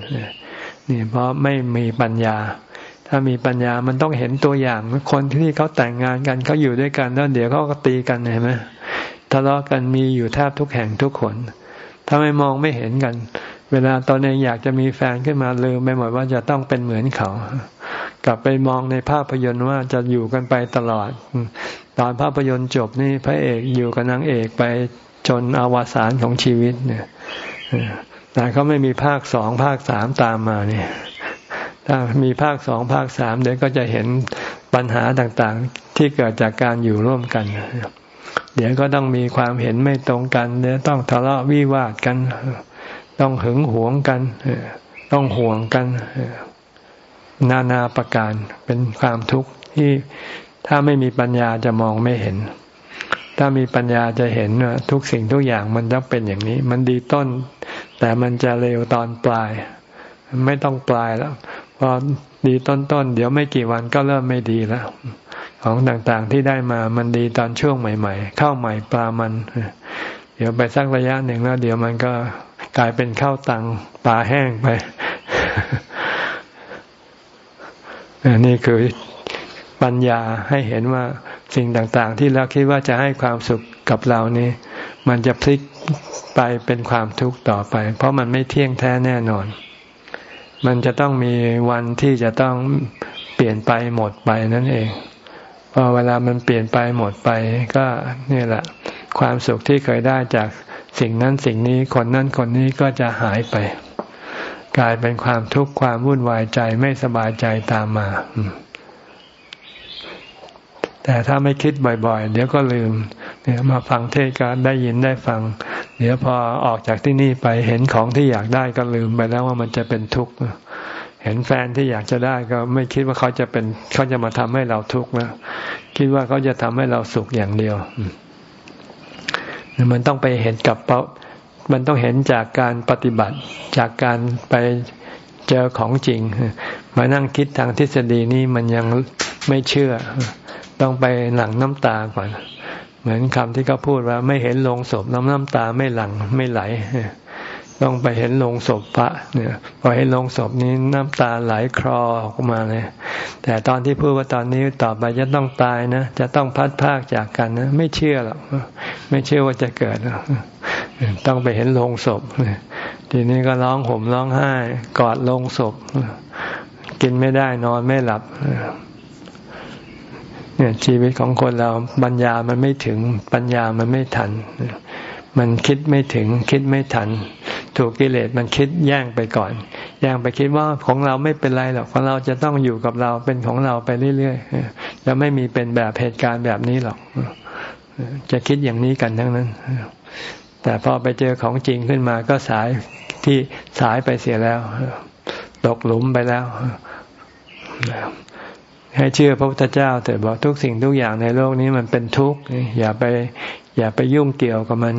A: นี่เพราะไม่มีปัญญา ถ้ามีปัญญามันต้องเห็นตัวอย่างคนที่เขาแต่งงานกันเขาอยู่ด้วยกันแล้วเดี๋ยวเขาก็ตีกันเห็นไหมทะเลาะกันมีอยู่แทบทุกแห่งทุกคนถ้าไม่มองไม่เห็นกัน เวลาตอนเองอยากจะมีแฟนขึ้นมาลืมไปหมดว่าจะต้องเป็นเหมือนเขา กลับไปมองในภาพยนตร์ว่าจะอยู่กันไปตลอด ตอนภาพยนตร์จบนี่พระเอกอยู่กับนางเอกไปจนอวสานของชีวิตเนี่ยแต่เขาไม่มีภาคสองภาคสามตามมาเนี่ย ถ้ามีภาคสองภาคสามเดี๋ยวก็จะเห็นปัญหาต่างๆที่เกิดจากการอยู่ร่วมกัน เดี๋ยวก็ต้องมีความเห็นไม่ตรงกัน เดี๋ยวต้องทะเลาะวิวาทกัน ต้องหึงหวงกัน ต้องห่วงกัน นานาประการเป็นความทุกข์ที่ถ้าไม่มีปัญญาจะมองไม่เห็น ถ้ามีปัญญาจะเห็นว่าทุกสิ่งทุกอย่างมันต้องเป็นอย่างนี้ มันดีต้น แต่มันจะเร็วตอนปลาย ไม่ต้องปลายแล้วพอดีต้นต้นเดี๋ยวไม่กี่วันก็เริ่มไม่ดีแล้ว ของต่างๆที่ได้มามันดีตอนช่วงใหม่ ๆ เข้าใหม่ปลามัน เดี๋ยวไปสักระยะหนึ่งแล้ว เดี๋ยวมันก็ กลายเป็นข้าวตังปลาแห้งไปนี่คือปัญญาให้เห็นว่าสิ่งต่างๆ ที่เราคิดว่าจะให้ความสุขกับเรานี่มันจะพลิกไปเป็นความทุกข์ต่อไป เพราะมันไม่เที่ยงแท้แน่นอน มันจะต้องมีวันที่จะต้องเปลี่ยนไปหมดไปนั่นเองพอเวลามันเปลี่ยนไปหมดไปก็นี่แหละ ความสุขที่เคยได้จากสิ่งนั้นสิ่งนี้คนนั้นคนนี้ก็จะหายไป กลายเป็นความทุกข์ความวุ่นวายใจไม่สบายใจตามมา แต่ถ้าไม่คิดบ่อย ๆ เดี๋ยวก็ลืมเนี่ยมาฟังเทศก็ได้ยินได้ฟัง เดี๋ยวพอออกจากที่นี่ไปเห็นของที่อยากได้ก็ลืมไปแล้วว่ามันจะเป็นทุกข์เห็นแฟนที่อยากจะได้ก็ไม่คิดว่าเขาจะเป็นเขาจะมาทำให้เราทุกข์นะคิดว่าเขาจะทำให้เราสุขอย่างเดียว มันต้องไปเห็นกับเปามันต้องเห็นจากการปฏิบัติ จากการไปเจอของจริง มานั่งคิดทางทฤษฎีนี่มันยังไม่เชื่อ ต้องไปหลั่งน้ำตาก่อน เหมือนคำที่เขาพูดว่า ไม่เห็นลงศพน้ำน้ำตาไม่หลั่งไม่ไหล ต้องไปเห็นลงศพพระเนี่ยพอเห็นลงศพนี้น้ำตาไหลคลอออกมาเลย แต่ตอนที่พูดว่าตอนนี้ต่อไปจะต้องตายนะจะต้องพัดพากจากกันนะไม่เชื่อหรอกไม่เชื่อว่าจะเกิดต้องไปเห็นลงศพทีนี้ก็ร้องห่มร้องไห้ กอดลงศพ กินไม่ได้นอนไม่หลับเนี่ยชีวิตของคนเราปัญญามันไม่ถึงปัญญามันไม่ทัน มันคิดไม่ถึงคิดไม่ทัน ถูกกิเลสมันคิดแย่งไปก่อน แย่งไปคิดว่าของเราไม่เป็นไรหรอกของเราจะต้องอยู่กับเราเป็นของเราไปเรื่อยๆจะไม่มีเป็นแบบเหตุการณ์แบบนี้หรอกจะคิดอย่างนี้กันทั้งนั้น แต่พอไปเจอของจริงขึ้นมาก็สายที่สายไปเสียแล้ว ตกหลุมไปแล้ว ให้เชื่อพระพุทธเจ้าแต่บอกทุกสิ่งทุกอย่างในโลกนี้มันเป็นทุกข์อย่าไป อย่าไปยุ่งเกี่ยวกับมัน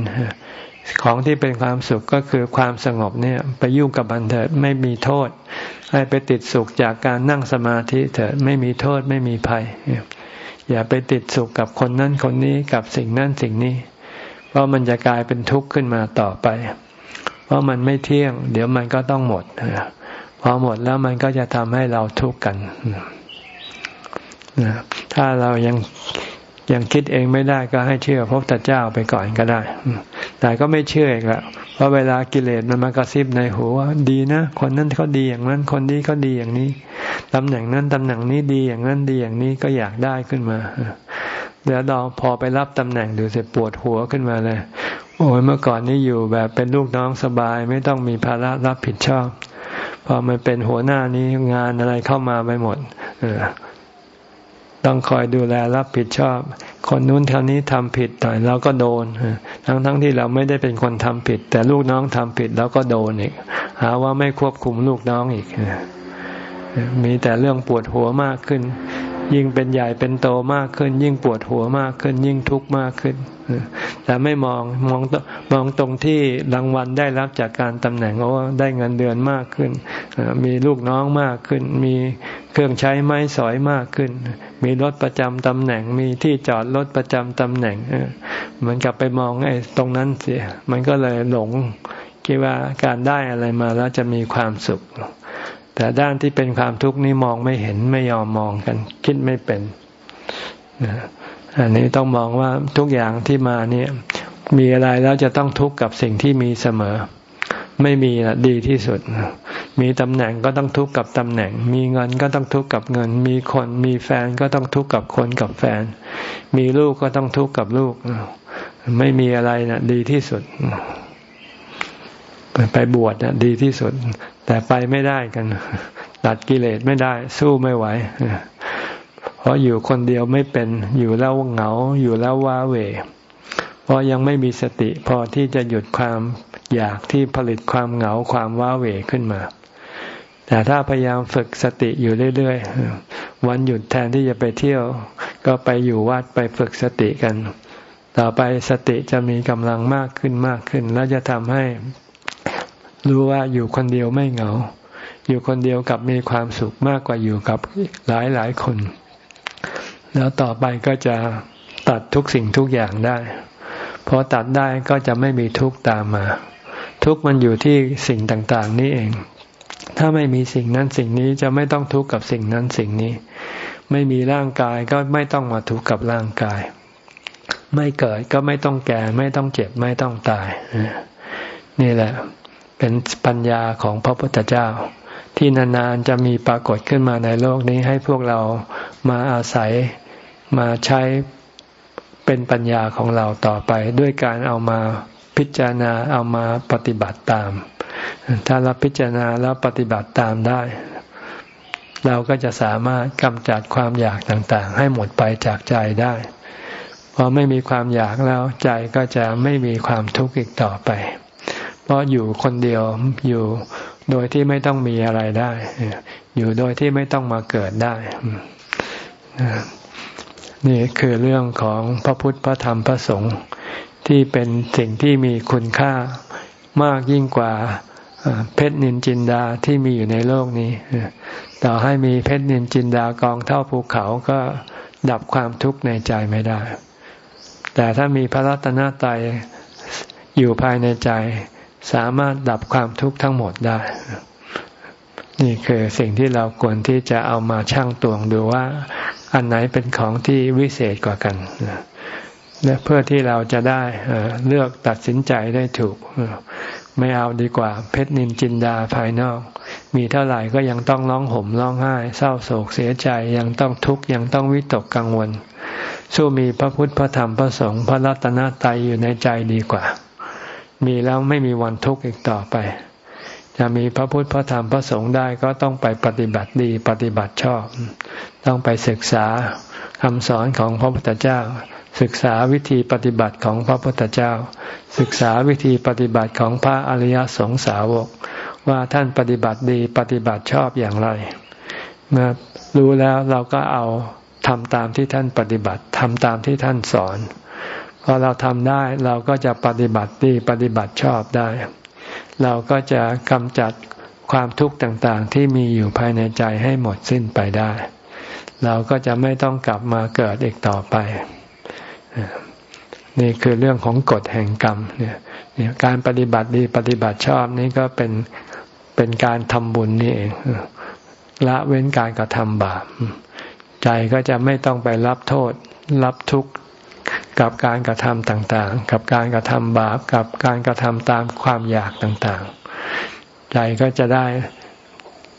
A: ของที่เป็นความสุขก็คือความสงบเนี่ยไปยุ่งกับมันเถิดไม่มีโทษ ให้ไปติดสุขจากการนั่งสมาธิเถิดไม่มีโทษไม่มีภัย อย่าไปติดสุขกับคนนั้นคนนี้กับสิ่งนั้นสิ่งนี้ เพราะมันจะกลายเป็นทุกข์ขึ้นมาต่อไป เพราะมันไม่เที่ยง เดี๋ยวมันก็ต้องหมดพอหมดแล้วมันก็จะทำให้เราทุกข์กันถ้าเรายัง ยังคิดเองไม่ได้ก็ให้เชื่อพระพุทธเจ้าไปก่อนก็ได้ แต่ก็ไม่เชื่ออีกแล้วเพราะเวลากิเลสมันมากระซิบในหัวว่าดีนะคนนั้นเขาดีอย่างนั้น คนนี้เขาดีอย่างนี้ตำแหน่งนั้นตำแหน่งนี้ดีอย่างนั้นดีอย่างนี้ก็อยากได้ขึ้นมาแล้วลองพอไปรับตำแหน่งดูสิปวดหัวขึ้นมาเลย โอ้ยเมื่อก่อนนี้อยู่แบบเป็นลูกน้องสบายไม่ต้องมีภาระรับผิดชอบ พอมันเป็นหัวหน้านี้งานอะไรเข้ามาไปหมด เออ ต้องคอยดูแลรับผิดชอบ คนนู้นเท่านี้ทำผิดต่อยเราก็โดน ทั้งทั้งที่เราไม่ได้เป็นคนทำผิด แต่ลูกน้องทำผิดเราก็โดนอีก หาว่าไม่ควบคุมลูกน้องอีก มีแต่เรื่องปวดหัวมากขึ้น ยิ่งเป็นใหญ่เป็นโตมากขึ้น ยิ่งปวดหัวมากขึ้น ยิ่งทุกข์มากขึ้น แต่ไม่มองมองมองตรงที่รางวัลได้รับจากการตำแหน่งว่าได้เงินเดือนมากขึ้น มีลูกน้องมากขึ้น มีเครื่องใช้ไม้สอยมากขึ้น มีรถประจำตำแหน่ง มีที่จอดรถประจำตำแหน่งเหมือนกับไปมองไอ้ตรงนั้นเสีย มันก็เลยหลงคิดว่าการได้อะไรมาแล้วจะมีความสุข แต่ด้านที่เป็นความทุกข์นี่มองไม่เห็นไม่ยอมมองกัน คิดไม่เป็นอันนี้ต้องมองว่าทุกอย่างที่มาเนี่ย มีอะไรแล้วจะต้องทุกข์กับสิ่งที่มีเสมอ ไม่มีละดีที่สุด มีตำแหน่งก็ต้องทุกข์กับตำแหน่ง มีเงินก็ต้องทุกข์กับเงิน มีคน มีแฟนก็ต้องทุกข์กับคนกับแฟน มีลูกก็ต้องทุกข์กับลูก ไม่มีอะไรนะดีที่สุดไปบวชนะดีที่สุด แต่ไปไม่ได้กัน ตัดกิเลสไม่ได้ สู้ไม่ไหว เพราะอยู่คนเดียวไม่เป็น อยู่แล้วเหงา อยู่แล้วว้าเหวเพราะยังไม่มีสติพอที่จะหยุดความอยากที่ผลิตความเหงาความว้าเหวขึ้นมา แต่ถ้าพยายามฝึกสติอยู่เรื่อยๆ วันหยุดแทนที่จะไปเที่ยว ก็ไปอยู่วัดไปฝึกสติกัน ต่อไปสติจะมีกำลังมากขึ้นมากขึ้น แล้วจะทำให้ รู้ว่าอยู่คนเดียวไม่เหงา อยู่คนเดียวกับมีความสุขมากกว่าอยู่กับหลายหลายคน แล้วต่อไปก็จะตัดทุกสิ่งทุกอย่างได้พอตัดได้ก็จะไม่มีทุกข์ตามมา ทุกข์มันอยู่ที่สิ่งต่างๆ นี่เอง ถ้าไม่มีสิ่งนั้นสิ่งนี้จะไม่ต้องทุกข์กับสิ่งนั้นสิ่งนี้ ไม่มีร่างกายก็ไม่ต้องมาทุกข์กับร่างกาย ไม่เกิดก็ไม่ต้องแก่ ไม่ต้องเจ็บไม่ต้องตายนี่แหละ เป็นปัญญาของพระพุทธเจ้า ที่นานๆจะมีปรากฏขึ้นมาในโลกนี้ให้พวกเรามาอาศัยมาใช้เป็นปัญญาของเราต่อไปด้วยการเอามาพิจารณาเอามาปฏิบัติตาม ถ้าเราพิจารณาแล้วปฏิบัติตามได้ เราก็จะสามารถกำจัดความอยากต่างๆ ให้หมดไปจากใจได้พอไม่มีความอยากแล้วใจก็จะไม่มีความทุกข์อีกต่อไป เพราะอยู่คนเดียวอยู่โดยที่ไม่ต้องมีอะไรได้ อยู่โดยที่ไม่ต้องมาเกิดได้ นี่คือเรื่องของพระพุทธพระธรรมพระสงฆ์ที่เป็นสิ่งที่มีคุณค่ามากยิ่งกว่าเพชรนินจินดาที่มีอยู่ในโลกนี้ ต่อให้มีเพชรนินจินดากองเท่าภูเขาก็ดับความทุกข์ในใจไม่ได้ แต่ถ้ามีพระรัตนตรัยอยู่ภายในใจ สามารถดับความทุกข์ทั้งหมดได้ นี่คือสิ่งที่เราควรที่จะเอามาชั่งตวงดูว่า อันไหนเป็นของที่วิเศษกว่ากันและเพื่อที่เราจะได้เลือกตัดสินใจได้ถูก ไม่เอาดีกว่า เพชรนินจินดาภายนอก มีเท่าไหร่ก็ยังต้องร้องห่มร้องไห้ เศร้าโศกเสียใจยังต้องทุกข์ยังต้องวิตกกังวล สู้มีพระพุทธพระธรรมพระสงฆ์พระรัตนตรัยอยู่ในใจดีกว่า มีแล้วไม่มีวันทุกข์อีกต่อไป จะมีพระพุทธพระธรรมพระสงฆ์ได้ก็ต้องไปปฏิบัติดีปฏิบัติชอบ ต้องไปศึกษาคำสอนของพระพุทธเจ้า ศึกษาวิธีปฏิบัติของพระพุทธเจ้า ศึกษาวิธีปฏิบัติของพระอริยสงสาวก ว่าท่านปฏิบัติดีปฏิบัติชอบอย่างไร เมื่อรู้แล้วเราก็เอาทำตามที่ท่านปฏิบัติทำตามที่ท่านสอน อเราทำได้เราก็จะปฏิบัติดีปฏิบัติชอบได้ เราก็จะกำจัดความทุกข์ต่างๆ ที่มีอยู่ภายในใจให้หมดสิ้นไปได้ เราก็จะไม่ต้องกลับมาเกิดอีกต่อไป นี่คือเรื่องของกฎแห่งกรรมเนี่ยการปฏิบัติดีปฏิบัติชอบนี่ก็เป็นเป็นการทำบุญนี่เองละเว้นการกระทำบาปใจก็จะไม่ต้องไปรับโทษ รับทุกข์ กับการกระทำต่างๆ กับการกระทำบาป กับการกระทำตามความอยากต่างๆ ใจก็จะได้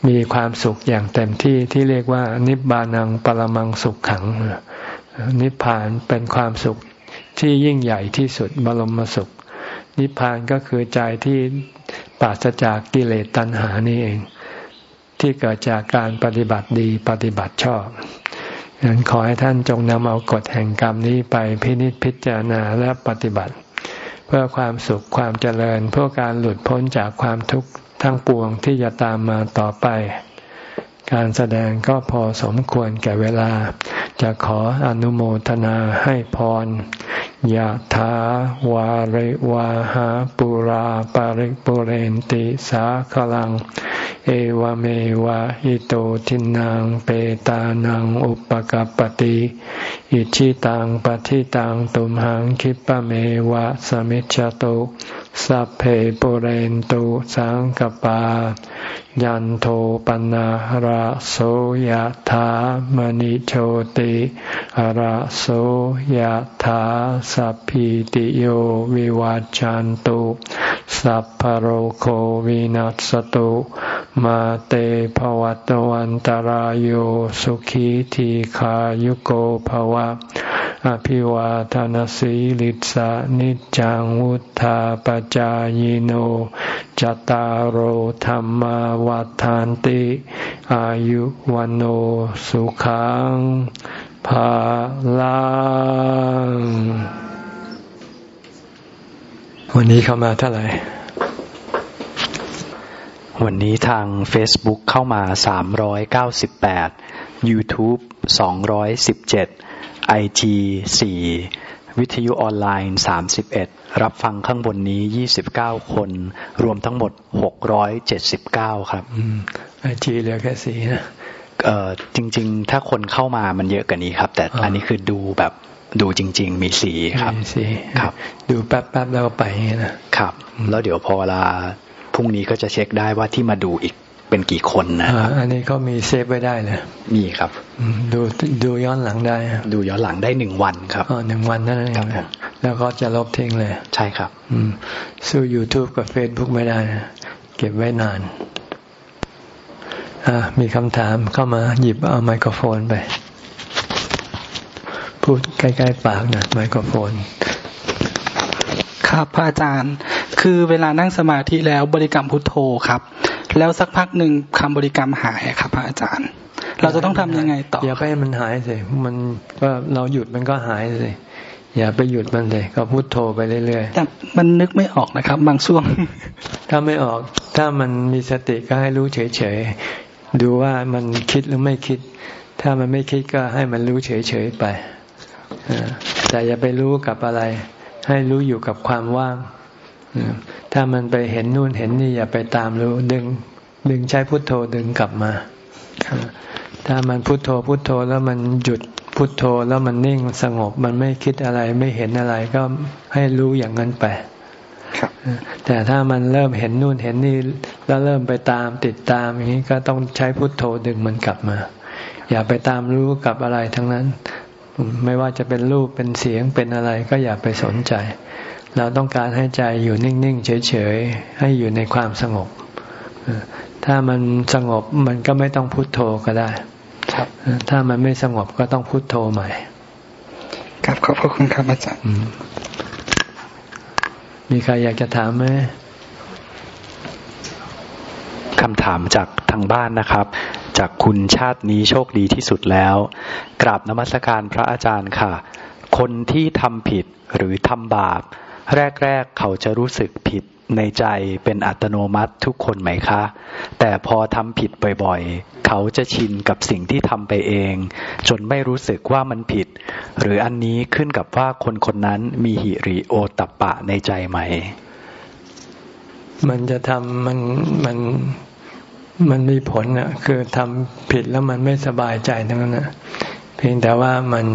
A: มีความสุขอย่างเต็มที่ที่เรียกว่า นิบานังปรมังสุขขัง นิพพานเป็นความสุขที่ยิ่งใหญ่ที่สุดบรมสุข นิพพานก็คือใจที่ปราศจากกิเลสตัณหานี่เอง ที่เกิดจากการปฏิบัติดีปฏิบัติชอบ ฉะนั้นขอให้ท่านจงนำเอากฎแห่งกรรมนี้ไปพินิจพิจารณาและปฏิบัติ เพื่อความสุขความเจริญ เพื่อการหลุดพ้นจากความทุกข์ทั้งปวงที่จะตามมาต่อไป การแสดงก็พอสมควรแก่เวลา จะขออนุโมทนาให้พรยะถาวาริวาหาปุราปาริปุเรนติสาขลัง เอวเมวะอิโตทินังเปตานังอุปกัปติอิชิตังปฏิตังตุมหังคิปะเมวะสมิจจตุสัพเพปุเรนตุสังกปา ยันโทปนะระโสยธามณิโชติระโสยธาสัพพิติโยวิวัจจันตุสัพพโรโควินัสตุมาเตภวัตวันตารโยสุขีทีขายุโกภวะ อภิวาทานสีลิสานิจังวุธาปจายโนจตารโหธรรมวาทานติ อายุวันโอสุขังภาลังวันนี้เข้ามาเท่าไหร่
B: วันนี้ทาง Facebook เข้ามา 398 YouTube 217 IG 4 วิทยุออนไลน์ 31 รับฟังข้างบนนี้ 29 คน รวมทั้งหมด 679 ครับ
A: ไอจีเหลือแค่สีนะ
B: เออจริง ๆ ถ้าคนเข้ามามันเยอะกว่านี้ครับ แต่อันนี้คือดูแบบดูจริง ๆ มีสีครับ
A: มีสีครับ ดูแป๊บๆแล้วก็ไป
B: นะครับ แล้วเดี๋ยวพอเวลาพรุ่งนี้ก็จะเช็คได้ว่าที่มาดูอีก เป็นกี่คนนะ
A: อันนี้ก็มีเซฟไว้ได้เลย
B: มีครับ
A: ดูดูย้อนหลังได้
B: ดูย้อนหลังได้หนึ่งวันครับ
A: อ๋อหนึ่งวันนั่นเองแล้วก็จะลบทิ้งเลย
B: ใช่ครับ
A: อืมสู้ YouTube กับ Facebook ไม่ได้ เก็บไว้นานอ่ามีคำถามเข้ามาหยิบเอาไมโครโฟนไป พูดใกล้ๆปากนะไมโครโฟน
C: ครับพระอาจารย์ คือเวลานั่งสมาธิแล้วบริกรรมพุทโธครับ แล้วสักพักหนึ่งคำบริกรรมหายครับพระอาจารย์ เราจะต้องทำยังไงต่อ
A: อย่าไปมันหายสิมันก็เราหยุดมันก็หายสิอย่าไปหยุดมันเลยก็พูดโทไปเรื่อยๆ
C: แต่มันนึกไม่ออกนะครับ บางช่วง
A: ถ้าไม่ออก ถ้ามันมีสติก็ให้รู้เฉยๆดูว่ามันคิดหรือไม่คิด ถ้ามันไม่คิดก็ให้มันรู้เฉยๆไปแต่อย่าไปรู้กับอะไร ให้รู้อยู่กับความว่าง ถ้ามันไปเห็นนู่นเห็นนี่อย่าไปตามรู้ ดึงดึงใช้พุทโธดึงกลับมา ถ้ามันพุทโธพุทโธแล้วมันหยุดพุทโธแล้วมันนิ่งสงบ มันไม่คิดอะไรไม่เห็นอะไรก็ให้รู้อย่างนั้นไปแต่ถ้ามันเริ่มเห็นนู่นเห็นนี่แล้วเริ่มไปตามติดตามอย่างนี้ก็ต้องใช้พุทโธดึงมันกลับมา อย่าไปตามรู้กับอะไรทั้งนั้น ไม่ว่าจะเป็นรูปเป็นเสียงเป็นอะไรก็อย่าไปสนใจ เราต้องการให้ใจอยู่นิ่งๆเฉยๆให้อยู่ในความสงบถ้ามันสงบมันก็ไม่ต้องพุโทโธก็ได้ครับถ้ามันไม่สงบก็ต้องพุโทโธใหม่
C: ครับขอบพระคุณครับอาจารย์
A: มีใครอยากจะถามไหม
B: คำถามจากทางบ้านนะครับ จากคุณชาตินี้โชคดีที่สุดแล้ว กราบนมัสการพระอาจารย์ค่ะ คนที่ทำผิดหรือทำบาป แรกๆ เขาจะรู้สึกผิดในใจเป็นอัตโนมัติทุกคนไหมคะ แต่พอทำผิดบ่อยๆ เขาจะชินกับสิ่งที่ทำไปเอง จนไม่รู้สึกว่ามันผิด หรืออันนี้ขึ้นกับว่าคนคนนั้นมีหิริโอตัปปะในใจไหม
A: มันจะทำมันมันมันมีผลนะคือทำผิดแล้วมันไม่สบายใจทั้งนั้นนะเพียงแต่ว่ามัน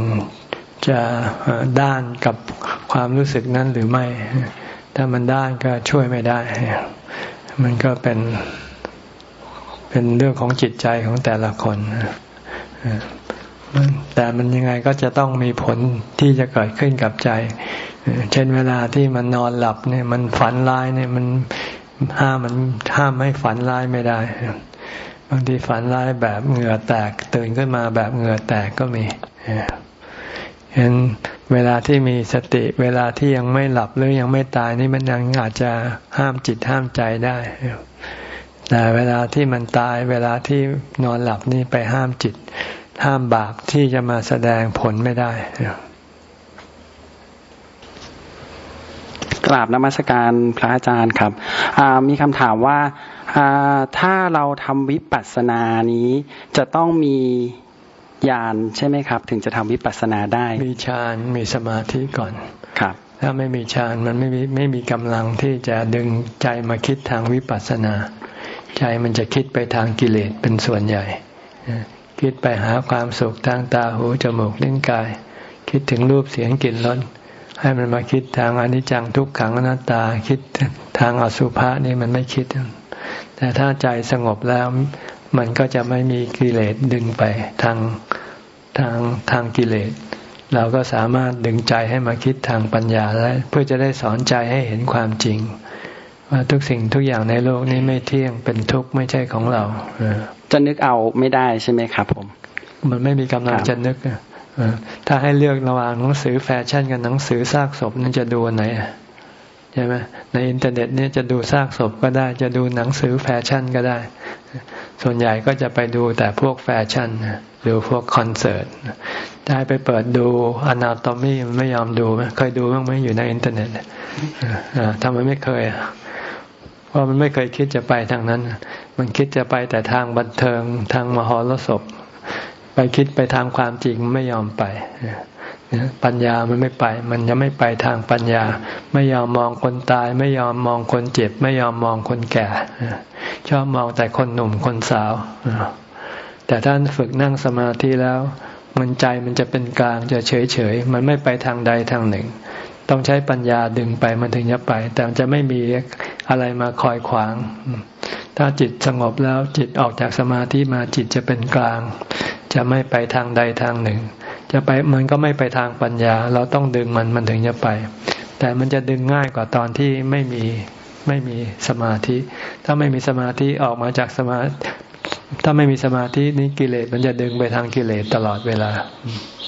A: จะด้านกับความรู้สึกนั้นหรือไม่ ถ้ามันด้านก็ช่วยไม่ได้ มันก็เป็นเป็นเรื่องของจิตใจของแต่ละคนแต่มันยังไงก็จะต้องมีผลที่จะเกิดขึ้นกับใจ เช่นเวลาที่มันนอนหลับเนี่ย มันฝันร้ายเนี่ยมันห้ามมันห้ามไม่ฝันร้ายไม่ได้ บางทีฝันร้ายแบบเหงื่อแตก ตื่นขึ้นมาแบบเหงื่อแตกก็มี เห็นเวลาที่มีสติเวลาที่ยังไม่หลับหรือยังไม่ตายนี่มันยังอาจจะห้ามจิตห้ามใจได้แต่เวลาที่มันตายเวลาที่นอนหลับนี่ไปห้ามจิต ห้ามบาปที่จะมาแสดงผลไม่ได้
D: กราบนมัสการพระอาจารย์ครับมีคำถามว่าถ้าเราทำวิปัสสนานี้จะต้องมี ญาณใช่ไหมครับ ถึงจะทำวิปัสสนาได้
A: มีฌานมีสมาธิก่อน
D: ครับ
A: ถ้าไม่มีฌานมันไม่มีไม่มีกำลังที่จะดึงใจมาคิดทางวิปัสสนา ใจมันจะคิดไปทางกิเลสเป็นส่วนใหญ่ คิดไปหาความสุขทางตาหูจมูกลิ้นกาย คิดถึงรูปเสียงกลิ่นรสให้มันมาคิดทางอนิจจังทุกขังอนัตตา คิดทางอสุภะนี่มันไม่คิด แต่ถ้าใจสงบแล้วมันก็จะไม่มีกิเลสดึงไปทาง ทางทางกิเลส เราก็สามารถดึงใจให้มาคิดทางปัญญาได้เพื่อจะได้สอนใจให้เห็นความจริง ว่าทุกสิ่งทุกอย่างในโลกนี้ไม่เที่ยงเป็นทุกข์ไม่ใช่ของเรา
D: จะนึกเอาไม่ได้ใช่ไหมครับผม
A: มันไม่มีกำลังจะนึกถ้าให้เลือกระหว่างหนังสือแฟชั่นกับหนังสือซากศพนั่นจะดูอันไหน ใช่ไหมในอินเทอร์เน็ตเนี่ยจะดูซากศพก็ได้ จะดูหนังสือแฟชั่นก็ได้ ส่วนใหญ่ก็จะไปดูแต่พวกแฟชั่นหรือพวกคอนเสิร์ตได้ไปเปิดดู anatomy มันไม่ยอมดูไหมเคยดูบ้างไหมอยู่ในอินเทอร์เน็ตทำไมไม่เคยเพราะมันไม่เคยคิดจะไปทางนั้น มันคิดจะไปแต่ทางบันเทิงทางมหรสพไปคิดไปทางความจริงไม่ยอมไป ปัญญามันไม่ไป มันยังไม่ไปทางปัญญา ไม่ยอมมองคนตาย ไม่ยอมมองคนเจ็บ ไม่ยอมมองคนแก่ ชอบมองแต่คนหนุ่มคนสาว แต่ท่านฝึกนั่งสมาธิแล้ว มันใจมันจะเป็นกลางจะเฉยเฉย มันไม่ไปทางใดทางหนึ่ง ต้องใช้ปัญญาดึงไปมันถึงจะไป แต่จะไม่มีอะไรมาคอยขวาง ถ้าจิตสงบแล้วจิตออกจากสมาธิมาจิตจะเป็นกลาง จะไม่ไปทางใดทางหนึ่ง จะไปมันก็ไม่ไปทางปัญญา เราต้องดึงมันมันถึงจะไป แต่มันจะดึงง่ายกว่าตอนที่ไม่มีไม่มีสมาธิ ถ้าไม่มีสมาธิออกมาจากสมาถ้าไม่มีสมาธินี้กิเลสมันจะดึงไปทางกิเลสตลอดเวลา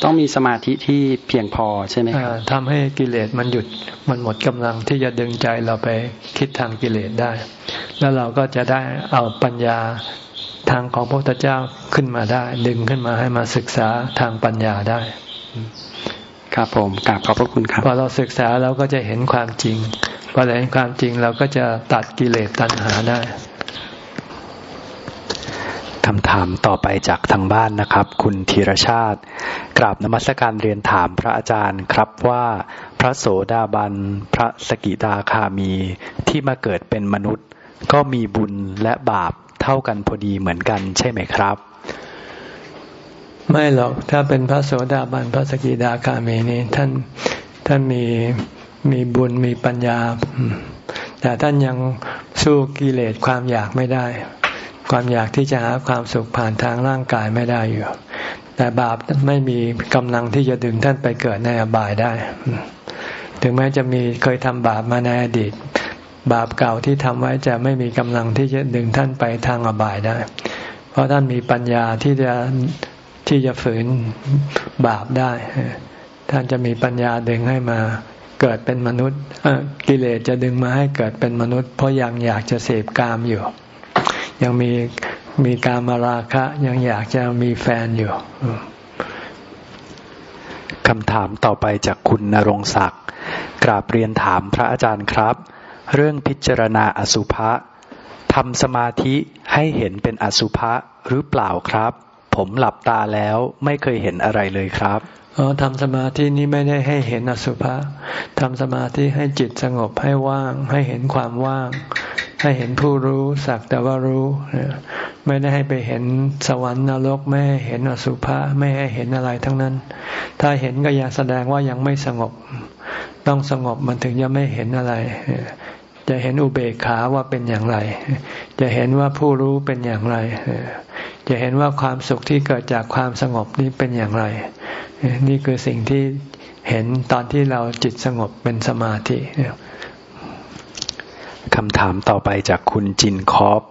D: ต้องมีสมาธิที่เพียงพอใช่ไหมครับ
A: ทำให้กิเลสมันหยุดมันหมดกำลังที่จะดึงใจเราไปคิดทางกิเลสได้ แล้วเราก็จะได้เอาปัญญา ทางของพระพุทธเจ้าขึ้นมาได้ ดึงขึ้นมาให้มาศึกษาทางปัญญาได้
D: ครับผมกราบขอบพระคุณครับ
A: พอเราศึกษาเราก็จะเห็นความจริงพอเราเห็นความจริงเราก็จะตัดกิเลสตัณหาได้
B: คำถามต่อไปจากทางบ้านนะครับ คุณธีรชาติ กราบนมัสการเรียนถามพระอาจารย์ครับว่าพระโสดาบัน พระสกิตาคามีที่มาเกิดเป็นมนุษย์ ก็มีบุญและบาป เท่ากันพอดีเหมือนกันใช่ไหมครับ
A: ไม่หรอกถ้าเป็นพระโสดาบันพระสกิดาคามีนี่ท่านท่านมีมีบุญมีปัญญา แต่ท่านยังสู้กิเลสความอยากไม่ได้ ความอยากที่จะหาความสุขผ่านทางร่างกายไม่ได้อยู่ แต่บาปไม่มีกำลังที่จะดึงท่านไปเกิดในอบายได้ ถึงแม้จะมีเคยทำบาปมาในอดีต บาปเก่าที่ทำไว้จะไม่มีกำลังที่จะดึงท่านไปทางอบายได้ เพราะท่านมีปัญญาที่จะที่จะฝืนบาปได้ ท่านจะมีปัญญาดึงให้มาเกิดเป็นมนุษย์กิเลสจะดึงมาให้เกิดเป็นมนุษย์ เพราะยังอยากจะเสพกามอยู่ ยังมีมีกามาราคะ ยังอยากจะมีแฟนอยู่
B: คำถามต่อไปจากคุณนรงศักดิ์กราบเรียนถามพระอาจารย์ครับ เรื่องพิจารณาอสุภะทำสมาธิให้เห็นเป็นอสุภะหรือเปล่าครับ ผมหลับตาแล้วไม่เคยเห็นอะไรเลยครับ
A: อ๋อทำสมาธินี้ไม่ได้ให้เห็นอสุภะทำสมาธิให้จิตสงบให้ว่าง ให้เห็นความว่าง ให้เห็นผู้รู้สักแต่ว่ารู้ ไม่ได้ให้ไปเห็นสวรรค์นรกไม่ให้เห็นอสุภะไม่ให้เห็นอะไรทั้งนั้น ถ้าเห็นก็ยังแสดงว่ายังไม่สงบ ต้องสงบมันถึงจะไม่เห็นอะไร จะเห็นอุเบกขาว่าเป็นอย่างไร จะเห็นว่าผู้รู้เป็นอย่างไร จะเห็นว่าความสุขที่เกิดจากความสงบนี้เป็นอย่างไร นี่คือสิ่งที่เห็นตอนที่เราจิตสงบเป็นสมาธิ
B: คำถามต่อไปจากคุณจินคอป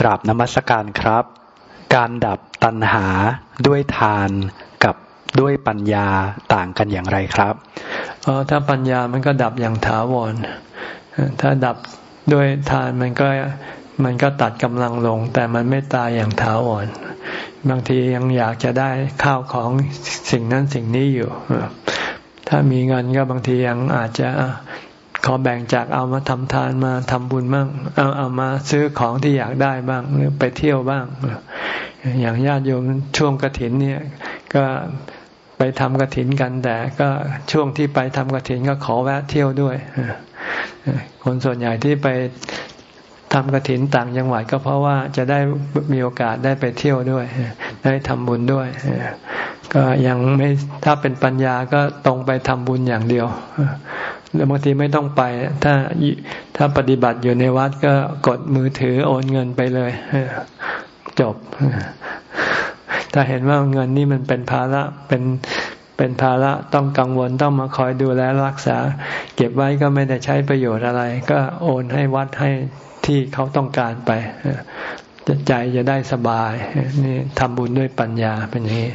B: กราบนมัสการครับ การดับตัณหาด้วยทานกับด้วยปัญญาต่างกันอย่างไรครับ
A: อ๋อถ้าปัญญามันก็ดับอย่างถาวร ถ้าดับด้วยทานมันก็มันก็ตัดกำลังลง แต่มันไม่ตายอย่างถาวรบางทียังอยากจะได้ข้าวของสิ่งนั้นสิ่งนี้อยู่ ถ้ามีเงินก็บางทียังอาจจะขอแบ่งจากเอามาทำทานมาทำบุญบ้างเอาเอามาซื้อของที่อยากได้บ้างหรือไปเที่ยวบ้าง อย่างญาติโยมช่วงกระถินเนี่ยก็ไปทำกระถินกันแต่ก็ช่วงที่ไปทำกระถินก็ขอแวะเที่ยวด้วย คนส่วนใหญ่ที่ไปทำกระถินต่างจังหวัดก็เพราะว่าจะได้มีโอกาสได้ไปเที่ยวด้วย ได้ทำบุญด้วย ก็ยังไม่ถ้าเป็นปัญญาก็ตรงไปทำบุญอย่างเดียวแล้วบางทีไม่ต้องไป ถ้าถ้าปฏิบัติอยู่ในวัดก็กดมือถือโอนเงินไปเลยจบ ถ้าเห็นว่าเงินนี่มันเป็นภาระเป็น เป็นภาระต้องกังวลต้องมาคอยดูแลรักษา เก็บไว้ก็ไม่ได้ใช้ประโยชน์อะไร ก็โอนให้วัดให้ที่เขาต้องการไปใจจะได้สบายนี่ทำบุญด้วยปัญญาเป็นอย่างนี้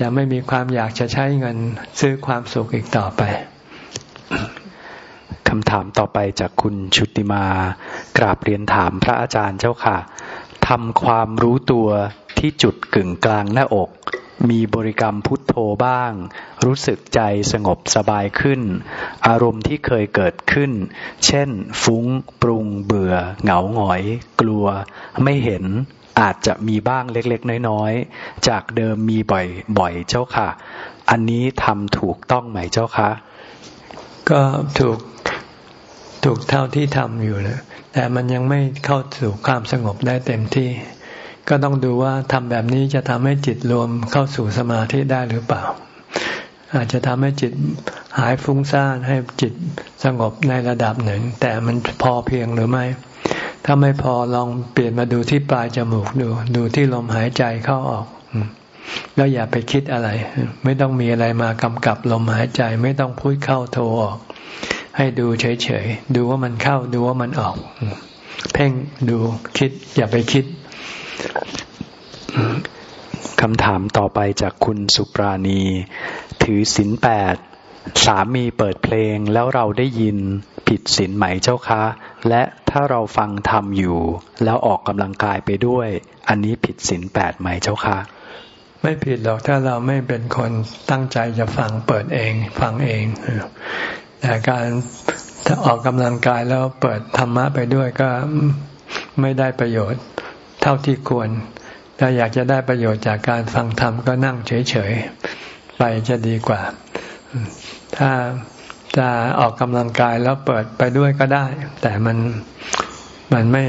A: จะไม่มีความอยากจะใช้เงินซื้อความสุขอีกต่อไป
B: คำถามต่อไปจากคุณชุติมากราบเรียนถามพระอาจารย์เจ้าค่ะทำความรู้ตัวที่จุดกึ่งกลางหน้าอก มีบริกรรมพุทโธบ้าง รู้สึกใจสงบสบายขึ้น อารมณ์ที่เคยเกิดขึ้น เช่น ฟุ้ง ปรุง เบื่อ เหงาหงอย กลัว ไม่เห็นอาจจะมีบ้างเล็กๆ น้อยๆ จากเดิมมีบ่อยๆ เจ้าค่ะ อันนี้ทำถูกต้องไหมเจ้าคะ
A: ก็ถูกถูกเท่าที่ทำอยู่นะแต่มันยังไม่เข้าสู่ความสงบได้เต็มที่ ก็ต้องดูว่าทำแบบนี้จะทำให้จิตรวมเข้าสู่สมาธิได้หรือเปล่า อาจจะทำให้จิตหายฟุ้งซ่านให้จิตสงบในระดับหนึ่ง แต่มันพอเพียงหรือไม่ ถ้าไม่พอลองเปลี่ยนมาดูที่ปลายจมูกดู ดูที่ลมหายใจเข้าออกแล้วอย่าไปคิดอะไร ไม่ต้องมีอะไรมากำกับลมหายใจ ไม่ต้องพูดเข้าโทรออก ให้ดูเฉยๆ ดูว่ามันเข้าดูว่ามันออก เพ่งดูคิดอย่าไปคิด
B: คำถามต่อไปจากคุณสุปราณี ถือศีลแปดสามีเปิดเพลงแล้วเราได้ยินผิดศีลไหมเจ้าคะ และถ้าเราฟังทำอยู่ แล้วออกกำลังกายไปด้วย อันนี้ผิดศีลแปดไหมเจ้าคะ
A: ไม่ผิดหรอกถ้าเราไม่เป็นคนตั้งใจจะฟังเปิดเอง ฟังเองแต่การถ้าออกกำลังกายแล้วเปิดธรรมะไปด้วยก็ไม่ได้ประโยชน์ เท่าที่ควร ถ้าอยากจะได้ประโยชน์จากการฟังธรรมก็นั่งเฉยๆ ไปจะดีกว่า ถ้าจะออกกำลังกายแล้วเปิดไปด้วยก็ได้ แต่มันมันไม่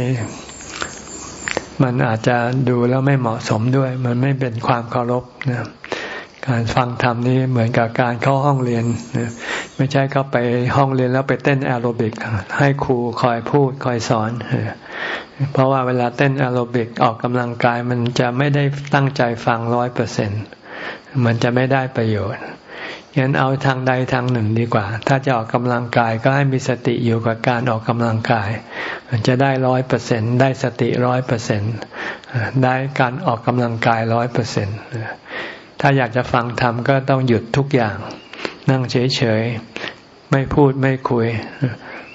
A: มันอาจจะดูแล้วไม่เหมาะสมด้วย มันไม่เป็นความเคารพนะการฟังธรรมนี้เหมือนกับการเข้าห้องเรียนไม่ใช่เข้าไปห้องเรียนแล้วไปเต้นแอโรบิก ให้ครูคอยพูดคอยสอน เพราะว่าเวลาเต้นแอโรบิกออกกำลังกายมันจะไม่ได้ตั้งใจฟังร้อยเปอร์เซ็นมันจะไม่ได้ประโยชน์งั้นเอาทางใดทางหนึ่งดีกว่า ถ้าจะออกกำลังกายก็ให้มีสติอยู่กับการออกกำลังกายมันจะได้ร้อยเปอร์เซ็นได้สติร้อยเปอร์เซ็นได้การออกกำลังกายร้อยเปอร์เซ็นต์ถ้าอยากจะฟังธรรมก็ต้องหยุดทุกอย่าง นั่งเฉยๆ ไม่พูดไม่คุย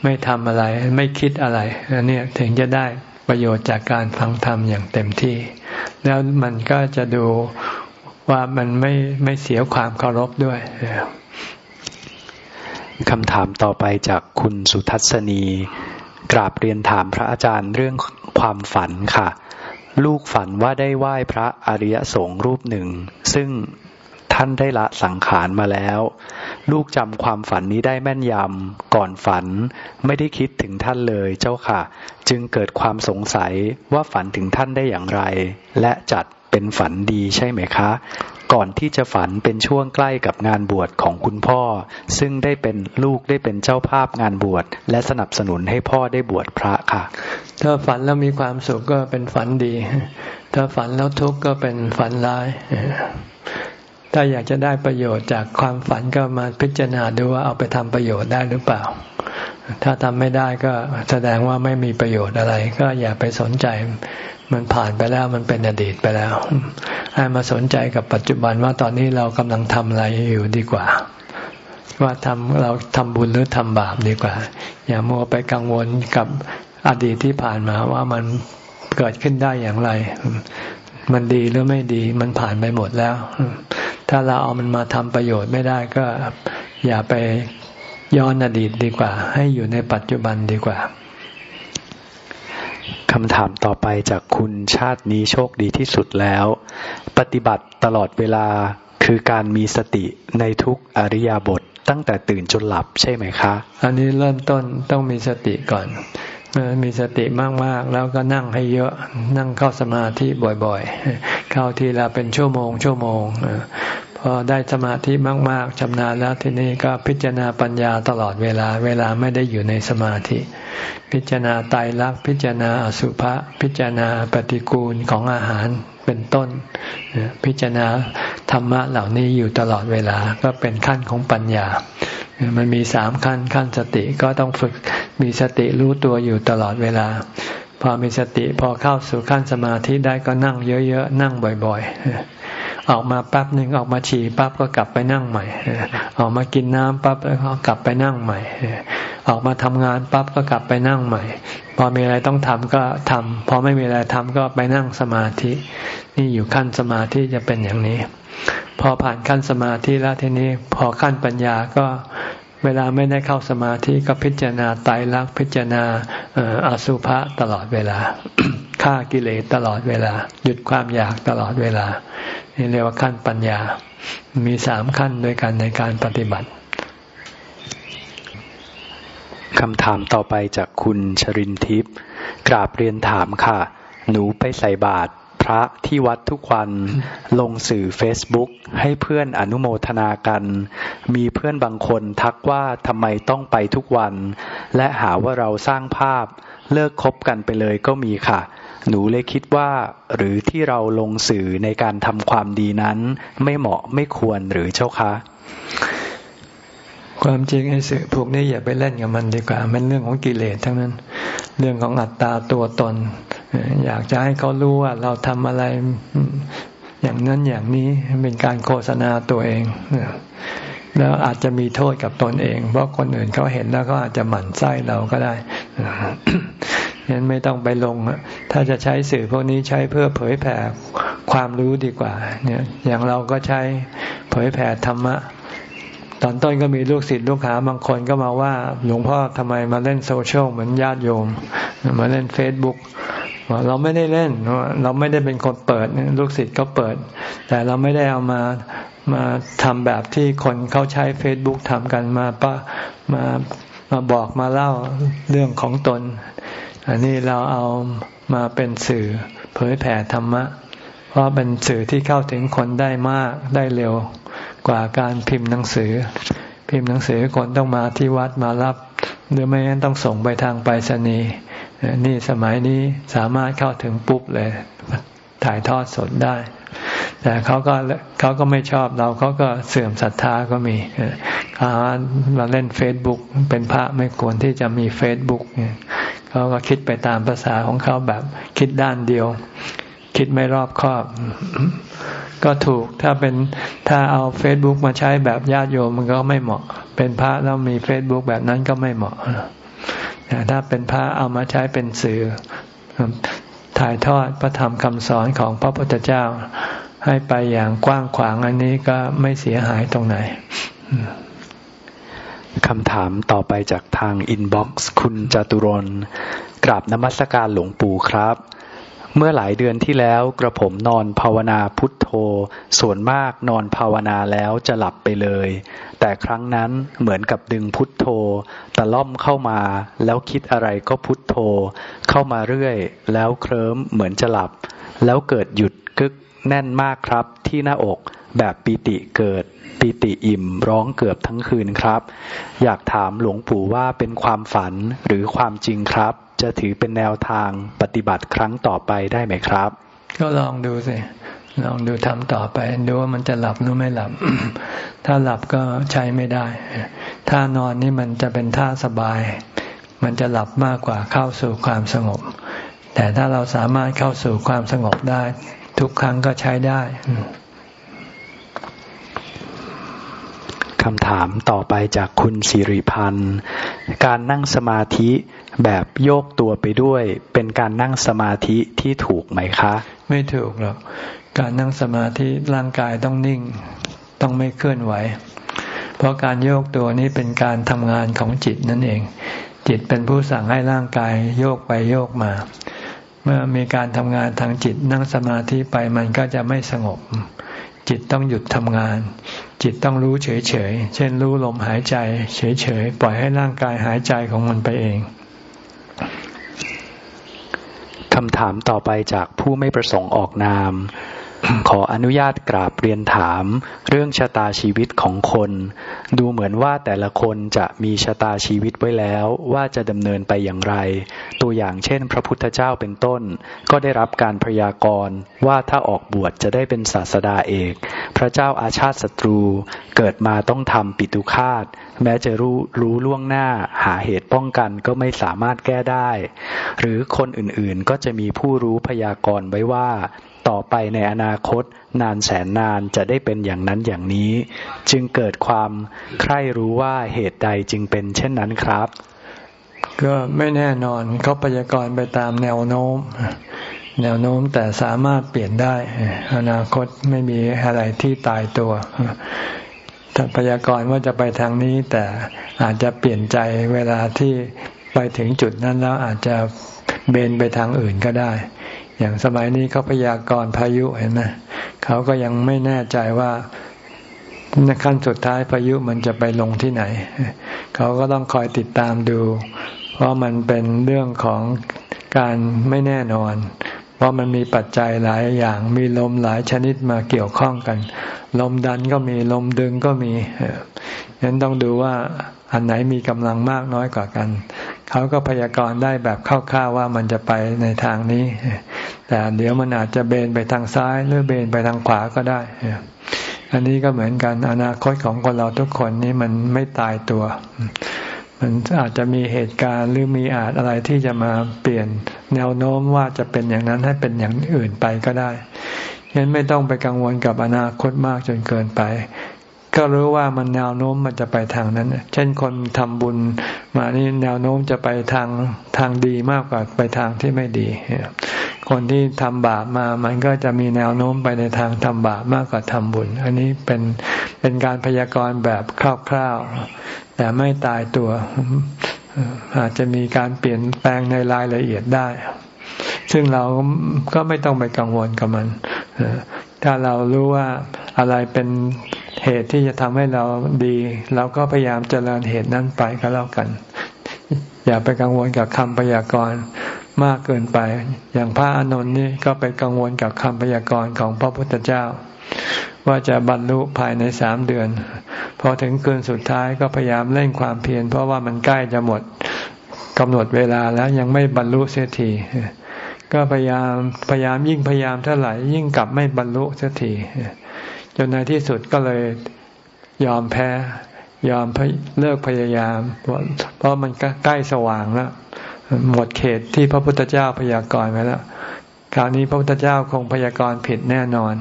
A: ไม่ทำอะไร ไม่คิดอะไรอันนี้ถึงจะได้ ประโยชน์จากการฟังธรรมอย่างเต็มที่ แล้วมันก็จะดูว่ามันไม่ไม่เสียความเคารพด้วย
B: คำถามต่อไปจากคุณสุทัศนี กราบเรียนถามพระอาจารย์เรื่องความฝันค่ะ ลูกฝันว่าได้ไหว้พระอริยสงฆ์รูปหนึ่ง ซึ่ง ท่านได้ละสังขารมาแล้ว ลูกจำความฝันนี้ได้แม่นยำก่อนฝัน ไม่ได้คิดถึงท่านเลยเจ้าค่ะ จึงเกิดความสงสัยว่าฝันถึงท่านได้อย่างไร และจัดเป็นฝันดีใช่ไหมคะ ก่อนที่จะฝันเป็นช่วงใกล้กับงานบวชของคุณพ่อ ซึ่งได้เป็นลูกได้เป็นเจ้าภาพงานบวชและสนับสนุนให้พ่อได้บวชพระค่ะ
A: ถ้าฝันแล้วมีความสุขก็เป็นฝันดี ถ้าฝันแล้วทุกข์ก็เป็นฝันร้าย ถ้าอยากจะได้ประโยชน์จากความฝันก็มาพิจารณาดูว่าเอาไปทำประโยชน์ได้หรือเปล่า ถ้าทำไม่ได้ก็แสดงว่าไม่มีประโยชน์อะไร ก็อย่าไปสนใจมันผ่านไปแล้วมันเป็นอดีตไปแล้วให้มาสนใจกับปัจจุบันว่าตอนนี้เรากำลังทำอะไรอยู่ดีกว่า ว่าทำเราทำบุญหรือทำบาปดีกว่า อย่ามัวไปกังวลกับอดีตที่ผ่านมาว่ามันเกิดขึ้นได้อย่างไร มันดีหรือไม่ดี มันผ่านไปหมดแล้ว ถ้าเราเอามันมาทำประโยชน์ไม่ได้ก็อย่าไปย้อนอดีตดีกว่า ให้อยู่ในปัจจุบันดีกว่า
B: คำถามต่อไปจากคุณชาตินี้โชคดีที่สุดแล้ว ปฏิบัติตลอดเวลาคือการมีสติในทุกอริยบทตั้งแต่ตื่นจนหลับใช่ไหมคะ
A: อันนี้เริ่มต้นต้องมีสติก่อน มีสติมากๆ แล้วก็นั่งให้เยอะนั่งเข้าสมาธิบ่อยๆ เข้าทีละเป็นชั่วโมง ชั่วโมงพอได้สมาธิมากๆชำนาญแล้วทีนี้ก็พิจารณาปัญญาตลอดเวลา เวลาไม่ได้อยู่ในสมาธิ พิจารณาไตรลักษณ์พิจารณาอสุภะพิจารณาปฏิกูลของอาหารเป็นต้น พิจารณาธรรมะเหล่านี้อยู่ตลอดเวลาก็เป็นขั้นของปัญญา มันมีสามขั้นขั้นสติก็ต้องฝึกมีสติรู้ตัวอยู่ตลอดเวลา พอมีสติพอเข้าสู่ขั้นสมาธิได้ก็นั่งเยอะๆนั่งบ่อย ๆ ออกมาปั๊บหนึ่งออกมาฉี่ปั๊บก็กลับไปนั่งใหม่ ออกมากินน้ำปั๊บแล้วก็กลับไปนั่งใหม่ ออกมาทำงานปั๊บก็กลับไปนั่งใหม่ พอมีอะไรต้องทำก็ทำพอไม่มีอะไรทำก็ไปนั่งสมาธิ นี่อยู่ขั้นสมาธิจะเป็นอย่างนี้ พอผ่านขั้นสมาธิแล้วทีนี้พอขั้นปัญญาก็เวลาไม่ได้เข้าสมาธิก็พิจารณาไตรลักษณ์พิจารณาอสุภะตลอดเวลาฆ่ากิเลสตลอดเวลา หยุดความอยากตลอดเวลานี่เรียกว่าขั้นปัญญา มีสามขั้นด้วยกันในการปฏิบัติ
B: คำถามต่อไปจากคุณชรินทิพย์กราบเรียนถามค่ะ หนูไปใส่บาตร พระที่วัดทุกวัน ลงสื่อเฟซบุ๊กให้เพื่อนอนุโมทนากัน มีเพื่อนบางคนทักว่าทำไมต้องไปทุกวัน และหาว่าเราสร้างภาพ เลิกคบกันไปเลยก็มีค่ะ หนูเลยคิดว่า หรือที่เราลงสื่อในการทำความดีนั้น ไม่เหมาะไม่ควรหรือเจ้าคะ
A: ความจริงไอ้สื่อพวกนี้อย่าไปเล่นกับมันดีกว่า มันเรื่องของกิเลสทั้งนั้น เรื่องของอัตตาตัวตน อยากจะให้เขารู้ว่าเราทำอะไรอย่างนั้นอย่างนี้เป็นการโฆษณาตัวเอง แล้วอาจจะมีโทษกับตนเอง เพราะคนอื่นเขาเห็นแล้วก็อาจจะหมั่นไส้เราก็ได้ฉะนั้นไม่ต้องไปลง ถ้าจะใช้สื่อพวกนี้ใช้เพื่อเผยแผ่ความรู้ดีกว่า เนี่ย อย่างเราก็ใช้เผยแผ่ธรรมะ ตอนต้นก็มีลูกศิษย์ลูกหาบางคนก็มาว่า หลวงพ่อทำไมมาเล่นโซเชียลเหมือนญาติโยม มาเล่นเฟซบุ๊ก เราไม่ได้เล่น เราไม่ได้เป็นคนเปิดลูกศิษย์ก็เปิด แต่เราไม่ได้เอามามาทำแบบที่คนเขาใช้เฟซบุ๊กทำกันมาปะมามาบอกมาเล่าเรื่องของตน อันนี้เราเอามาเป็นสื่อเผยแผ่ธรรมะ เพราะเป็นสื่อที่เข้าถึงคนได้มากได้เร็วกว่าการพิมพ์หนังสือ พิมพ์หนังสือคนต้องมาที่วัดมารับ หรือไม่งั้นต้องส่งไปทางไปรษณีย์ นี่สมัยนี้สามารถเข้าถึงปุ๊บเลย ถ่ายทอดสดได้ แต่เขาก็เขาก็ไม่ชอบเราเขาก็เสื่อมศรัทธาก็มีเขามาเล่นเฟซบุ๊กเป็นพระไม่ควรที่จะมีเฟซบุ๊กเขาก็คิดไปตามภาษาของเขาแบบคิดด้านเดียว คิดไม่รอบคอบ ก็ถูกถ้าเป็นถ้าเอาเฟซบุ๊กมาใช้แบบญาติโยมมันก็ไม่เหมาะ เป็นพระแล้วมีเฟซบุ๊กแบบนั้นก็ไม่เหมาะ ถ้าเป็นพระเอามาใช้เป็นสื่อ ถ่ายทอดพระธรรมคำสอนของพระพุทธเจ้า ให้ไปอย่างกว้างขวางอันนี้ก็ไม่เสียหายตรงไหน
B: คำถามต่อไปจากทางอินบ็อกซ์คุณจตุรนกราบนมัสการหลวงปู่ครับ เมื่อหลายเดือนที่แล้วกระผมนอนภาวนาพุทโธ ส่วนมากนอนภาวนาแล้วจะหลับไปเลย แต่ครั้งนั้นเหมือนกับดึงพุทโธตะล่อมเข้ามา แล้วคิดอะไรก็พุทโธ เข้ามาเรื่อย แล้วเคลิ้มเหมือนจะหลับ แล้วเกิดหยุดกึกแน่นมากครับที่หน้าอกแบบปีติเกิด ปีติอิ่มร้องเกือบทั้งคืนครับ อยากถามหลวงปู่ว่าเป็นความฝันหรือความจริงครับ จะถือเป็นแนวทางปฏิบัติครั้งต่อไปได้ไหมครับ
A: ก็ลองดูสิลองดูทำต่อไปดูว่ามันจะหลับหรือไม่หลับ ถ้าหลับก็ใช้ไม่ได้ ถ้านอนนี่มันจะเป็นท่าสบาย มันจะหลับมากกว่าเข้าสู่ความสงบ แต่ถ้าเราสามารถเข้าสู่ความสงบได้ ทุกครั้งก็ใช้ได้
B: คำถามต่อไปจากคุณสิริพันธ์ การนั่งสมาธิแบบโยกตัวไปด้วย เป็นการนั่งสมาธิที่ถูกไหมคะ
A: ไม่ถูกหรอก การนั่งสมาธิร่างกายต้องนิ่ง ต้องไม่เคลื่อนไหว เพราะการโยกตัวนี้เป็นการทำงานของจิตนั่นเอง จิตเป็นผู้สั่งให้ร่างกายโยกไปโยกมา เมื่อมีการทำงานทางจิตนั่งสมาธิไปมันก็จะไม่สงบจิตต้องหยุดทำงาน จิตต้องรู้เฉยๆเช่นรู้ลมหายใจ เฉยๆปล่อยให้ร่างกายหายใจของมันไปเอง
B: คำถามต่อไปจากผู้ไม่ประสงค์ออกนาม ขออนุญาตกราบเรียนถาม เรื่องชะตาชีวิตของคน ดูเหมือนว่าแต่ละคนจะมีชะตาชีวิตไว้แล้วว่าจะดำเนินไปอย่างไร ตัวอย่างเช่น พระพุทธเจ้าเป็นต้น ก็ได้รับการพยากรณ์ว่าถ้าออกบวชจะได้เป็นศาสดาเอก พระเจ้าอาชาติศัตรู เกิดมาต้องทำปิตุคาตแม้จะรู้รู้ล่วงหน้าหาเหตุป้องกันก็ไม่สามารถแก้ได้ หรือคนอื่นๆก็จะมีผู้รู้พยากรณ์ไว้ว่า ต่อไปในอนาคตนานแสนนานจะได้เป็นอย่างนั้นอย่างนี้ จึงเกิดความใคร่รู้ว่าเหตุใดจึงเป็นเช่นนั้นครับ
A: ก็ไม่แน่นอนเขาพยากรณ์ไปตามแนวโน้ม แนวโน้มแต่สามารถเปลี่ยนได้ อนาคตไม่มีอะไรที่ตายตัวถ้าพยากรณ์ว่าจะไปทางนี้ แต่อาจจะเปลี่ยนใจเวลาที่ไปถึงจุดนั้นแล้วอาจจะเบนไปทางอื่นก็ได้ อย่างสมัยนี้เขาพยากรณ์พายุเห็นไหมเขาก็ยังไม่แน่ใจว่าในขั้นสุดท้ายพายุมันจะไปลงที่ไหน เขาก็ต้องคอยติดตามดู เพราะมันเป็นเรื่องของการไม่แน่นอน เพราะมันมีปัจจัยหลายอย่างมีลมหลายชนิดมาเกี่ยวข้องกัน ลมดันก็มีลมดึงก็มีฉะนั้นต้องดูว่าอันไหนมีกำลังมากน้อยกว่ากัน เขาก็พยากรณ์ได้แบบคร่าวๆว่ามันจะไปในทางนี้ แต่เดี๋ยวมันอาจจะเบนไปทางซ้าย หรือเบนไปทางขวาก็ได้ อันนี้ก็เหมือนกันอนาคตของคนเราทุกคนนี้มันไม่ตายตัว มันอาจจะมีเหตุการณ์หรือมีอาจอะไรที่จะมาเปลี่ยนแนวโน้มว่าจะเป็นอย่างนั้นให้เป็นอย่างอื่นไปก็ได้ฉะนั้นไม่ต้องไปกังวลกับอนาคตมากจนเกินไปก็รู้ว่ามันแนวโน้มมันจะไปทางนั้น เช่นคนทำบุญ มานี่แนวโน้มจะไปทางทางดีมากกว่าไปทางที่ไม่ดี คนที่ทำบาปมา มันก็จะมีแนวโน้มไปในทางทำบาปมากกว่าทำบุญ อันนี้เป็นเป็นการพยากรณ์แบบคร่าวๆ แต่ไม่ตายตัว อาจจะมีการเปลี่ยนแปลงในรายละเอียดได้ ซึ่งเราก็ไม่ต้องไปกังวลกับมันถ้าเรารู้ว่าอะไรเป็น เหตุที่จะทำให้เราดีเราก็พยายามเจริญเหตุนั้นไปก็แล้วกัน อย่าไปกังวลกับคำพยากรณ์มากเกินไป อย่างพระอานนท์นี่ก็ไปกังวลกับคำพยากรณ์ของพระพุทธเจ้า ว่าจะบรรลุภายในสามเดือน พอถึงคืนสุดท้ายก็พยายามเล่นความเพียรเพราะว่ามันใกล้จะหมดกำหนดเวลาแล้วยังไม่บรรลุเสียทีก็พยายามพยายามยิ่งพยายามเท่าไหร่ยิ่งกลับไม่บรรลุเสียที จนในที่สุดก็เลยยอมแพ้ ยอมเลิกพยายาม เพราะมันใกล้สว่างแล้วหมดเขตที่พระพุทธเจ้าพยากรณ์ไว้แล้วคราวนี้พระพุทธเจ้าคงพยากรณ์ผิดแน่นอน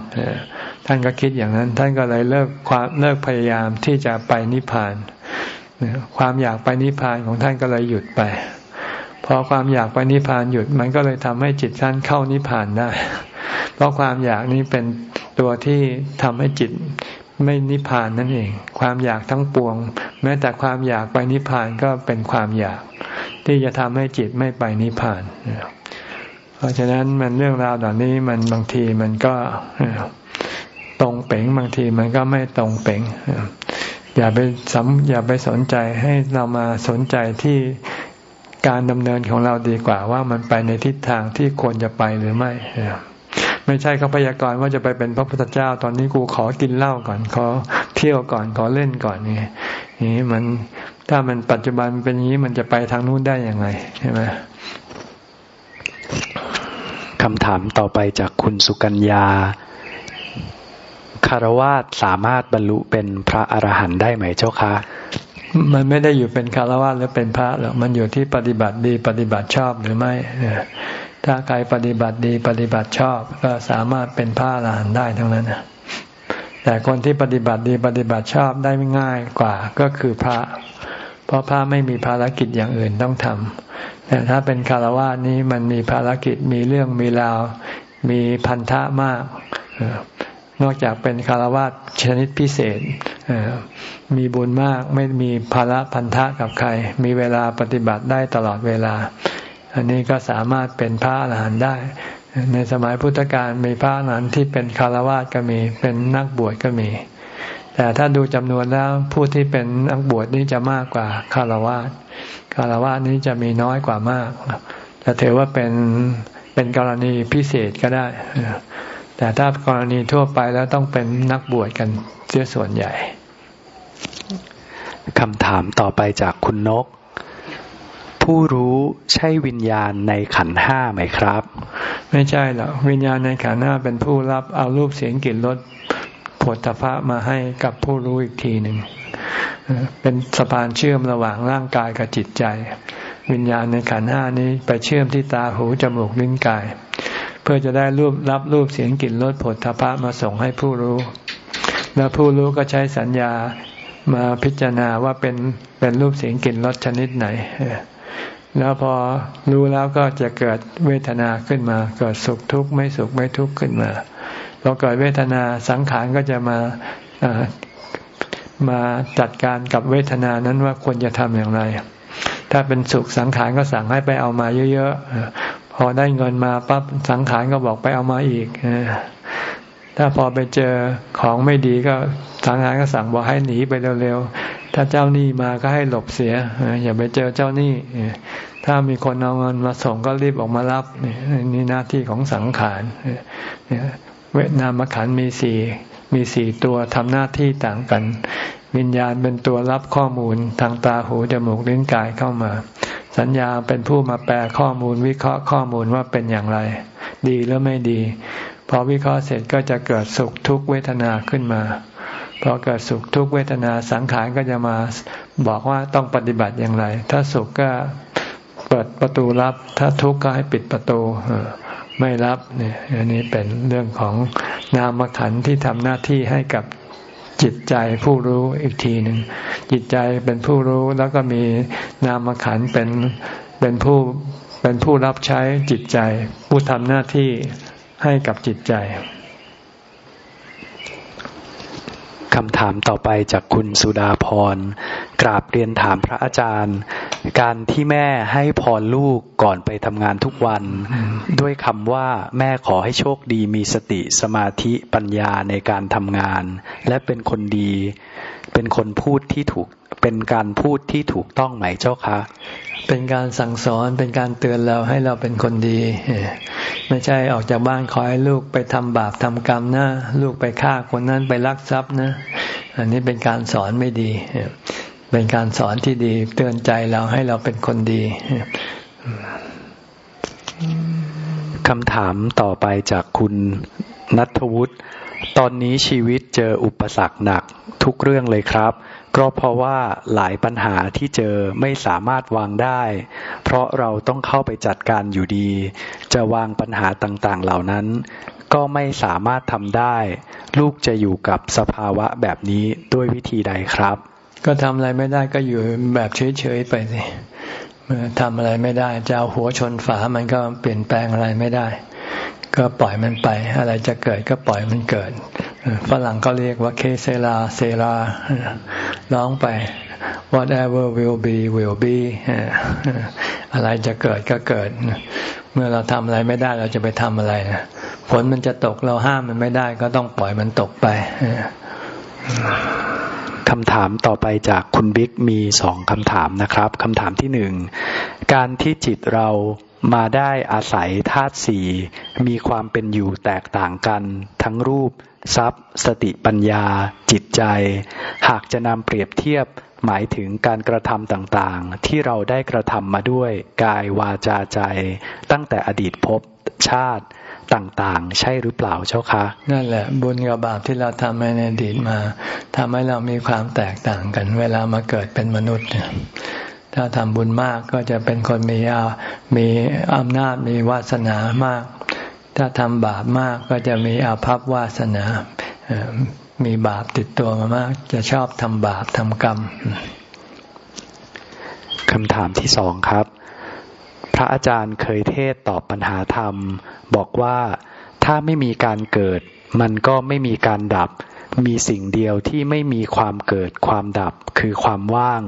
A: ท่านก็คิดอย่างนั้น ท่านก็เลยเลิกความเลิกพยายามที่จะไปนิพพานความอยากไปนิพพานของท่านก็เลยหยุดไปพอความอยากไปนิพพานหยุดมันก็เลยทำให้จิตท่านเข้านิพพานได้ เพราะความอยากนี้เป็นตัวที่ทำให้จิตไม่นิพพานนั่นเอง ความอยากทั้งปวง แม้แต่ความอยากไปนิพพานก็เป็นความอยาก ที่จะทำให้จิตไม่ไปนิพพาน เพราะฉะนั้นมันเรื่องราวเหล่านี้มันบางทีมันก็ตรงเป๋งบางทีมันก็ไม่ตรงเป๋งอย่าไปสำอย่าไปสนใจให้เรามาสนใจที่การดำเนินของเราดีกว่าว่ามันไปในทิศทางที่ควรจะไปหรือไม่ ไม่ใช่เขาพยากรณ์ว่าจะไปเป็นพระพุทธเจ้า ตอนนี้กูขอกินเหล้าก่อนขอเที่ยวก่อนขอเล่นก่อนนี่นี่มันถ้ามันปัจจุบันเป็นอย่างนี้มันจะไปทางนู้นได้ยังไงใช่ไหม
B: คำถามต่อไปจากคุณสุกัญญาคารวาสสามารถบรรลุเป็นพระอรหันต์ได้ไหมเจ้าคะ
A: มันไม่ได้อยู่เป็นคารวะหรือเป็นพระหรอก มันอยู่ที่ปฏิบัติดีปฏิบัติชอบหรือไม่ ถ้าใครปฏิบัติดีปฏิบัติชอบก็สามารถเป็นพระอรหันต์ได้ทั้งนั้นแต่คนที่ปฏิบัติดีปฏิบัติชอบได้ง่ายกว่าก็คือพระ เพราะพระไม่มีภารกิจอย่างอื่นต้องทำแต่ถ้าเป็นคารวะนี้มันมีภารกิจมีเรื่องมีราว มีพันธะมาก นอกจากเป็นคารวะชนิดพิเศษมีบุญมากไม่มีภาระพันธะกับใคร มีเวลาปฏิบัติได้ตลอดเวลา อันนี้ก็สามารถเป็นพระอรหันต์ได้ ในสมัยพุทธกาลมีพระอรหันต์ที่เป็นคารวะก็มี เป็นนักบวชก็มี แต่ถ้าดูจำนวนแล้วผู้ที่เป็นนักบวชนี้จะมากกว่าคารวะคารวะนี้จะมีน้อยกว่ามาก จะถือว่าเป็นเป็นกรณีพิเศษก็ได้ แต่ถ้ากรณีทั่วไปแล้วต้องเป็นนักบวชกันเสียส่วนใหญ่
B: คำถามต่อไปจากคุณนก ผู้รู้ใช่วิญญาณในขันห้าไหมครับ
A: ไม่ใช่หรอกวิญญาณในขันห้าเป็นผู้รับเอารูปเสียงกลิ่นรสผลตภะมาให้กับผู้รู้อีกทีหนึ่งเป็นสะพานเชื่อมระหว่างร่างกายกับจิตใจ วิญญาณในขันห้านี้ไปเชื่อมที่ตาหูจมูกลิ้นกาย เพื่อจะได้รูปรับรูปเสียงกลิ่นรสผลทพะมาส่งให้ผู้รู้ แล้วผู้รู้ก็ใช้สัญญามาพิจารณาว่าเป็นเป็นรูปเสียงกลิ่นรสชนิดไหน แล้วพอรู้แล้วก็จะเกิดเวทนาขึ้นมา เกิดสุขทุกข์ไม่สุขไม่ทุกข์ขึ้นมาพอเกิดเวทนาสังขารก็จะมามาจัดการกับเวทนานั้นว่าควรจะทำอย่างไร ถ้าเป็นสุขสังขารก็สั่งให้ไปเอามาเยอะๆ พอได้เงินมาปั๊บสังขารก็บอกไปเอามาอีก ถ้าพอไปเจอของไม่ดีก็สังขารก็สั่งบอกให้หนีไปเร็วๆ ถ้าเจ้าหนี้มาก็ให้หลบเสียอย่าไปเจอเจ้าหนี้ถ้ามีคนเอาเงินมาส่งก็รีบออกมารับนี่หน้าที่ของสังขารเวทนามขันมีสี่มีสี่ตัวทำหน้าที่ต่างกัน วิญญาณเป็นตัวรับข้อมูลทางตาหูจมูกลิ้นกายเข้ามา สัญญาเป็นผู้มาแปลข้อมูลวิเคราะห์ข้อมูลว่าเป็นอย่างไร ดีหรือไม่ดี พอวิเคราะห์เสร็จก็จะเกิดสุขทุกเวทนาขึ้นมา พอเกิดสุขทุกเวทนาสังขารก็จะมาบอกว่าต้องปฏิบัติอย่างไร ถ้าสุขก็เปิดประตูรับ ถ้าทุกข์ก็ให้ปิดประตูไม่รับเนี่ยอันนี้เป็นเรื่องของนามขันที่ทำหน้าที่ให้กับจิตใจผู้รู้อีกทีหนึ่งจิตใจเป็นผู้รู้แล้วก็มีนามขันเป็นเป็นผู้เป็นผู้รับใช้จิตใจ ผู้ทำหน้าที่ให้กับจิตใจ
B: คำถามต่อไปจากคุณสุดาพร กราบเรียนถามพระอาจารย์ การที่แม่ให้พรลูกก่อนไปทำงานทุกวัน ด้วยคำว่าแม่ขอให้โชคดีมีสติสมาธิปัญญาในการทำงาน และเป็นคนดี เป็นคนพูดที่ถูก เป็นการพูดที่ถูกต้องไหมเจ้าคะ
A: เป็นการสั่งสอนเป็นการเตือนเราให้เราเป็นคนดี ไม่ใช่ออกจากบ้านขอให้ลูกไปทำบาปทำกรรมนะลูกไปฆ่าคนนั้นไปลักทรัพย์นะ อันนี้เป็นการสอนไม่ดี เป็นการสอนที่ดี เตือนใจเราให้เราเป็นคนดี
B: คำถามต่อไปจากคุณนัทวุฒิ ตอนนี้ชีวิตเจออุปสรรคหนักทุกเรื่องเลยครับ ก็เพราะว่าหลายปัญหาที่เจอไม่สามารถวางได้ เพราะเราต้องเข้าไปจัดการอยู่ดี จะวางปัญหาต่างๆเหล่านั้น ก็ไม่สามารถทำได้ ลูกจะอยู่กับสภาวะแบบนี้ด้วยวิธีใดครับ
A: ก็ทำอะไรไม่ได้ก็อยู่แบบเฉยๆไปสิทำอะไรไม่ได้จะเอาหัวชนฝามันก็เปลี่ยนแปลงอะไรไม่ได้ ก็ปล่อยมันไป อะไรจะเกิดก็ปล่อยมันเกิด ฝรั่งก็เรียกว่าเคเซลาเซลาร้องไป whatever will be will be อะไรจะเกิดก็เกิด เมื่อเราทำอะไรไม่ได้เราจะไปทำอะไรฝนมันจะตกเราห้ามมันไม่ได้ ก็ต้องปล่อยมันตกไป
B: คำถามต่อไปจากคุณบิ๊กมีสองคำถามนะครับคำถามที่หนึ่งการที่จิตเรา มาได้อาศัยธาตุสี่มีความเป็นอยู่แตกต่างกัน ทั้งรูป ทรัพย์ สติปัญญา จิตใจ หากจะนำเปรียบเทียบหมายถึงการกระทำต่างๆ ที่เราได้กระทำมาด้วยกายวาจาใจ ตั้งแต่อดีตพบชาติต่างๆ ใช่หรือเปล่าเจ้าคะ
A: นั่นแหละ บุญกับบาปที่เราทำในอดีตมาทำให้เรามีความแตกต่างกัน เวลามาเกิดเป็นมนุษย์ ถ้าทำบุญมากก็จะเป็นคนมีอามีอำนาจมีวาสนามาก ถ้าทำบาปมากก็จะมีอาภัพวาสนา มีบาปติดตัวมามาก จะชอบทำบาปทำกรรม
B: คำถามที่สองครับ พระอาจารย์เคยเทศตอบปัญหาธรรม บอกว่า ถ้าไม่มีการเกิด มันก็ไม่มีการดับ มีสิ่งเดียวที่ไม่มีความเกิดความดับคือความว่าง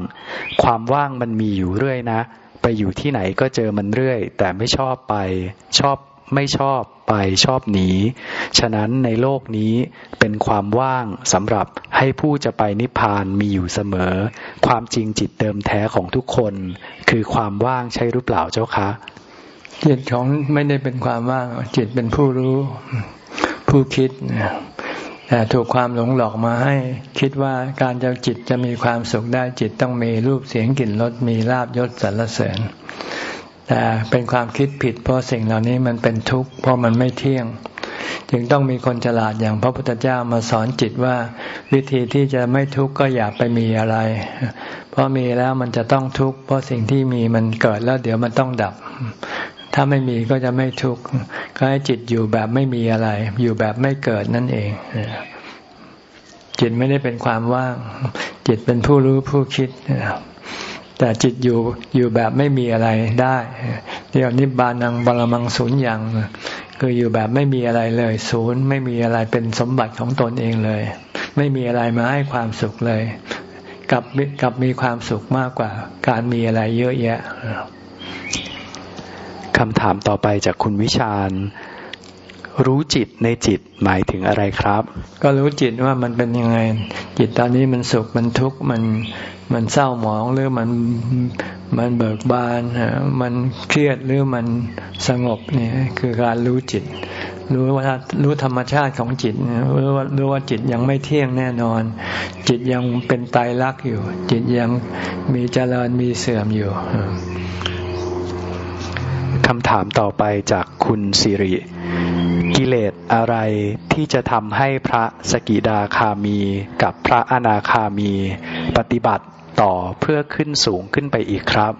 B: ความว่างมันมีอยู่เรื่อยนะ ไปอยู่ที่ไหนก็เจอมันเรื่อย แต่ไม่ชอบไป ชอบไม่ชอบไปชอบหนี ฉะนั้นในโลกนี้เป็นความว่างสำหรับให้ผู้จะไปนิพพานมีอยู่เสมอ ความจริงจิตเดิมแท้ของทุกคน คือความว่างใช่หรือเปล่าเจ้าคะ
A: จิตของไม่ได้เป็นความว่าง จิตเป็นผู้รู้ผู้คิดแต่ถูกความหลงหลอกมาให้ คิดว่าการจะจิตจะมีความสุขได้จิตต้องมีรูปเสียงกลิ่นรสมีลาบยศสรรเสริญ แต่เป็นความคิดผิด เพราะสิ่งเหล่านี้มันเป็นทุกข์เพราะมันไม่เที่ยง จึงต้องมีคนฉลาดอย่างพระพุทธเจ้ามาสอนจิตว่า วิธีที่จะไม่ทุกข์ก็อย่าไปมีอะไร เพราะมีแล้วมันจะต้องทุกข์เพราะสิ่งที่มีมันเกิดแล้วเดี๋ยวมันต้องดับ ถ้าไม่มีก็จะไม่ทุกข์ก็ให้จิตอยู่แบบไม่มีอะไร อยู่แบบไม่เกิดนั่นเองจิตไม่ได้เป็นความว่าง จิตเป็นผู้รู้ผู้คิดแต่จิตอยู่อยู่แบบไม่มีอะไรได้เรียกนิบานังบาลมังศูนย์อย่างคืออยู่แบบไม่มีอะไรเลย ศูนย์ไม่มีอะไรเป็นสมบัติของตนเองเลย ไม่มีอะไรมาให้ความสุขเลยกับกับมีความสุขมากกว่า การมีอะไรเยอะแยะ
B: คำถามต่อไปจากคุณวิชาญ รู้จิตในจิตหมายถึงอะไรครับ
A: ก็รู้จิตว่ามันเป็นยังไง จิตตอนนี้มันสุขมันทุกข์มันมันเศร้าหมองหรือมันมันเบิกบานมันเครียดหรือมันสงบนี่คือการรู้จิต รู้ว่ารู้ธรรมชาติของจิตรู้ว่ารู้ว่าจิตยังไม่เที่ยงแน่นอน จิตยังเป็นตายรักอยู่ จิตยังมีเจริญมีเสื่อมอยู่
B: คำถามต่อไปจากคุณสิริ กิเลสอะไรที่จะทำให้พระสกิดาคามีกับพระอนาคามี ปฏิบัติต่อเพื่อขึ้นสูงขึ้นไปอีกครับ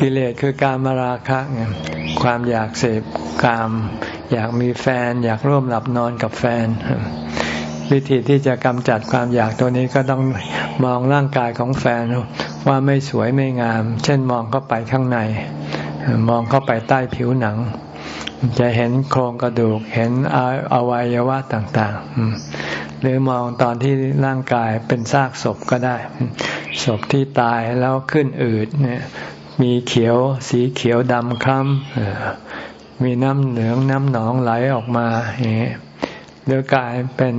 A: กิเลสคือการมาราคะไงความอยากเสพกาม อยากมีแฟน อยากร่วมหลับนอนกับแฟน วิธีที่จะกำจัดความอยากตัวนี้ก็ต้องมองร่างกายของแฟนว่าไม่สวยไม่งาม เช่นมองเข้าไปข้างใน มองเข้าไปใต้ผิวหนัง จะเห็นโครงกระดูกเห็นอวัยวะต่างๆ หรือมองตอนที่ร่างกายเป็นซากศพก็ได้ ศพที่ตายแล้วขึ้นอืดเนี่ยมีเขียวสีเขียวดำคล้ำมีน้ำเหลืองน้ำหนองไหลออกมาอย่างนี้หรือกลายเป็น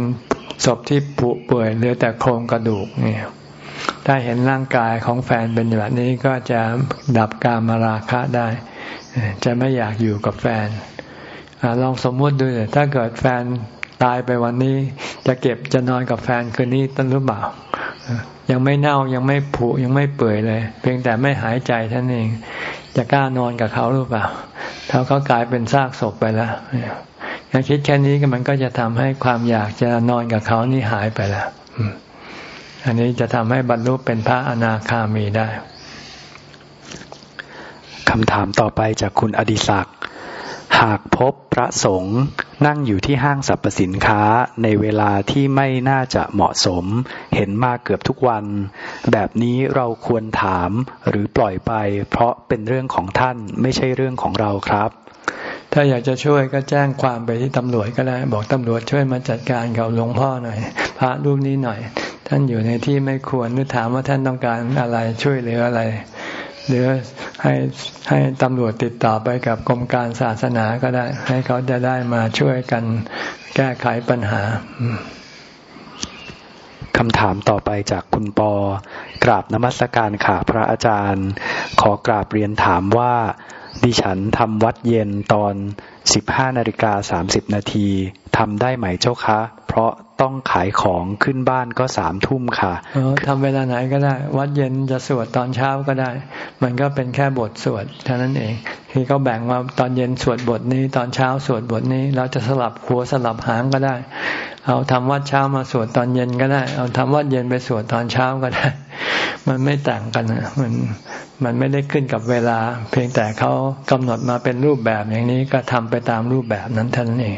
A: ศพที่ผุเปื่อยเหลือแต่โครงกระดูกเนี่ยถ้าเห็นร่างกายของแฟนเป็นแบบนี้ก็จะดับการมาราคะได้ จะไม่อยากอยู่กับแฟนอลองสมมติดูถ้าเกิดแฟนตายไปวันนี้ จะเก็บจะนอนกับแฟนคืนนี้ต้นหรือเปล่ายังไม่เน่ายังไม่ผุยังไม่เปื่อยเลย เพียงแต่ไม่หายใจท่านเอง จะกล้านอนกับเขาหรือเปล่าถ้าเขากลายเป็นซากศพไปแล้ว ยังคิดแค่นี้ก็มันก็จะทำให้ความอยากจะนอนกับเขานี่หายไปแล้วอันนี้จะทำให้บรรลุเป็นพระอนาคามีได้
B: คำถามต่อไปจากคุณอดิศักดิ์หากพบพระสงฆ์นั่งอยู่ที่ห้างสรรพสินค้าในเวลาที่ไม่น่าจะเหมาะสม เห็นมาเกือบทุกวัน แบบนี้เราควรถามหรือปล่อยไป เพราะเป็นเรื่องของท่านไม่ใช่เรื่องของเราครับ
A: ถ้าอยากจะช่วยก็แจ้งความไปที่ตำรวจก็ได้ บอกตำรวจช่วยมาจัดการกับหลวงพ่อหน่อย พระรูปนี้หน่อย ท่านอยู่ในที่ไม่ควรหรือถามว่าท่านต้องการอะไรช่วยเหลืออะไร หรือให้ให้ตำรวจติดต่อไปกับกรมการศาสนาก็ได้ ให้เขาจะได้มาช่วยกันแก้ไขปัญหา
B: คำถามต่อไปจากคุณปอ กราบนมัสการค่ะพระอาจารย์ ขอกราบเรียนถามว่า ดิฉันทำวัดเย็นตอน 15นาฬิกา30นาทีทำได้ไหมเจ้าคะ เพราะต้องขายของขึ้นบ้านก็สามทุ่มค่ะ
A: ทำเวลาไหนก็ได้ วัดเย็นจะสวดตอนเช้าก็ได้ มันก็เป็นแค่บทสวดเท่านั้นเองที่เขาแบ่งว่าตอนเย็นสวดบทนี้ ตอนเช้าสวดบทนี้ เราจะสลับหัวสลับหางก็ได้ เอาทำวัดเช้ามาสวดตอนเย็นก็ได้ เอาทำวัดเย็นไปสวดตอนเช้าก็ได้ มันไม่ต่างกันมันมันไม่ได้ขึ้นกับเวลา เพียงแต่เขากำหนดมาเป็นรูปแบบอย่างนี้ก็ทำไปตามรูปแบบนั้นเท่านั้นเอง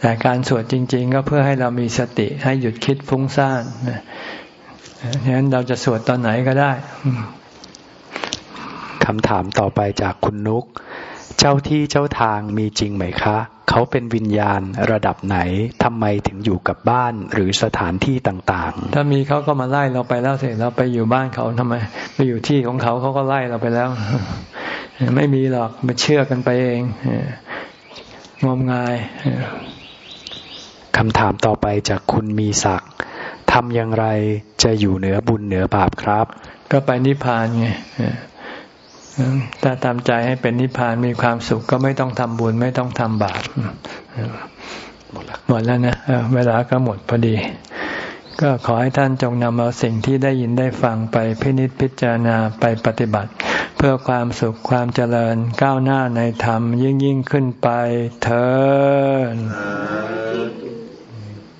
A: แต่การสวดจริง ๆ ก็เพื่อให้เรามีสติให้หยุดคิดฟุ้งซ่านฉะนั้นเราจะสวดตอนไหนก็ได้
B: คำถามต่อไปจากคุณนุก เจ้าที่เจ้าทางมีจริงไหมคะ เขาเป็นวิญญาณระดับไหนทำไมถึงอยู่กับบ้านหรือสถานที่ต่างๆ
A: ถ้ามีเขาก็มาไล่เราไปแล้วเสร็จเราไปอยู่บ้านเขาทำไม ไปอยู่ที่ของเขาเขาก็ไล่เราไปแล้ว ไม่มีหรอกมาเชื่อกันไปเองงมงาย
B: คำถามต่อไปจากคุณมีศักดิ์ทำอย่างไรจะอยู่เหนือบุญเหนือบาปครับ
A: ก็ไปนิพพานไงถ้าทำใจให้เป็นนิพพานมีความสุขก็ไม่ต้องทำบุญไม่ต้องทำบาปหมดแล้วนะเวลาก็หมดพอดี ก็ขอให้ท่านจงนำเอาสิ่งที่ได้ยินได้ฟังไปพินิจพิจารณาไปปฏิบัติ เพื่อความสุขความเจริญก้าวหน้าในธรรมยิ่งยิ่งขึ้นไปเถิด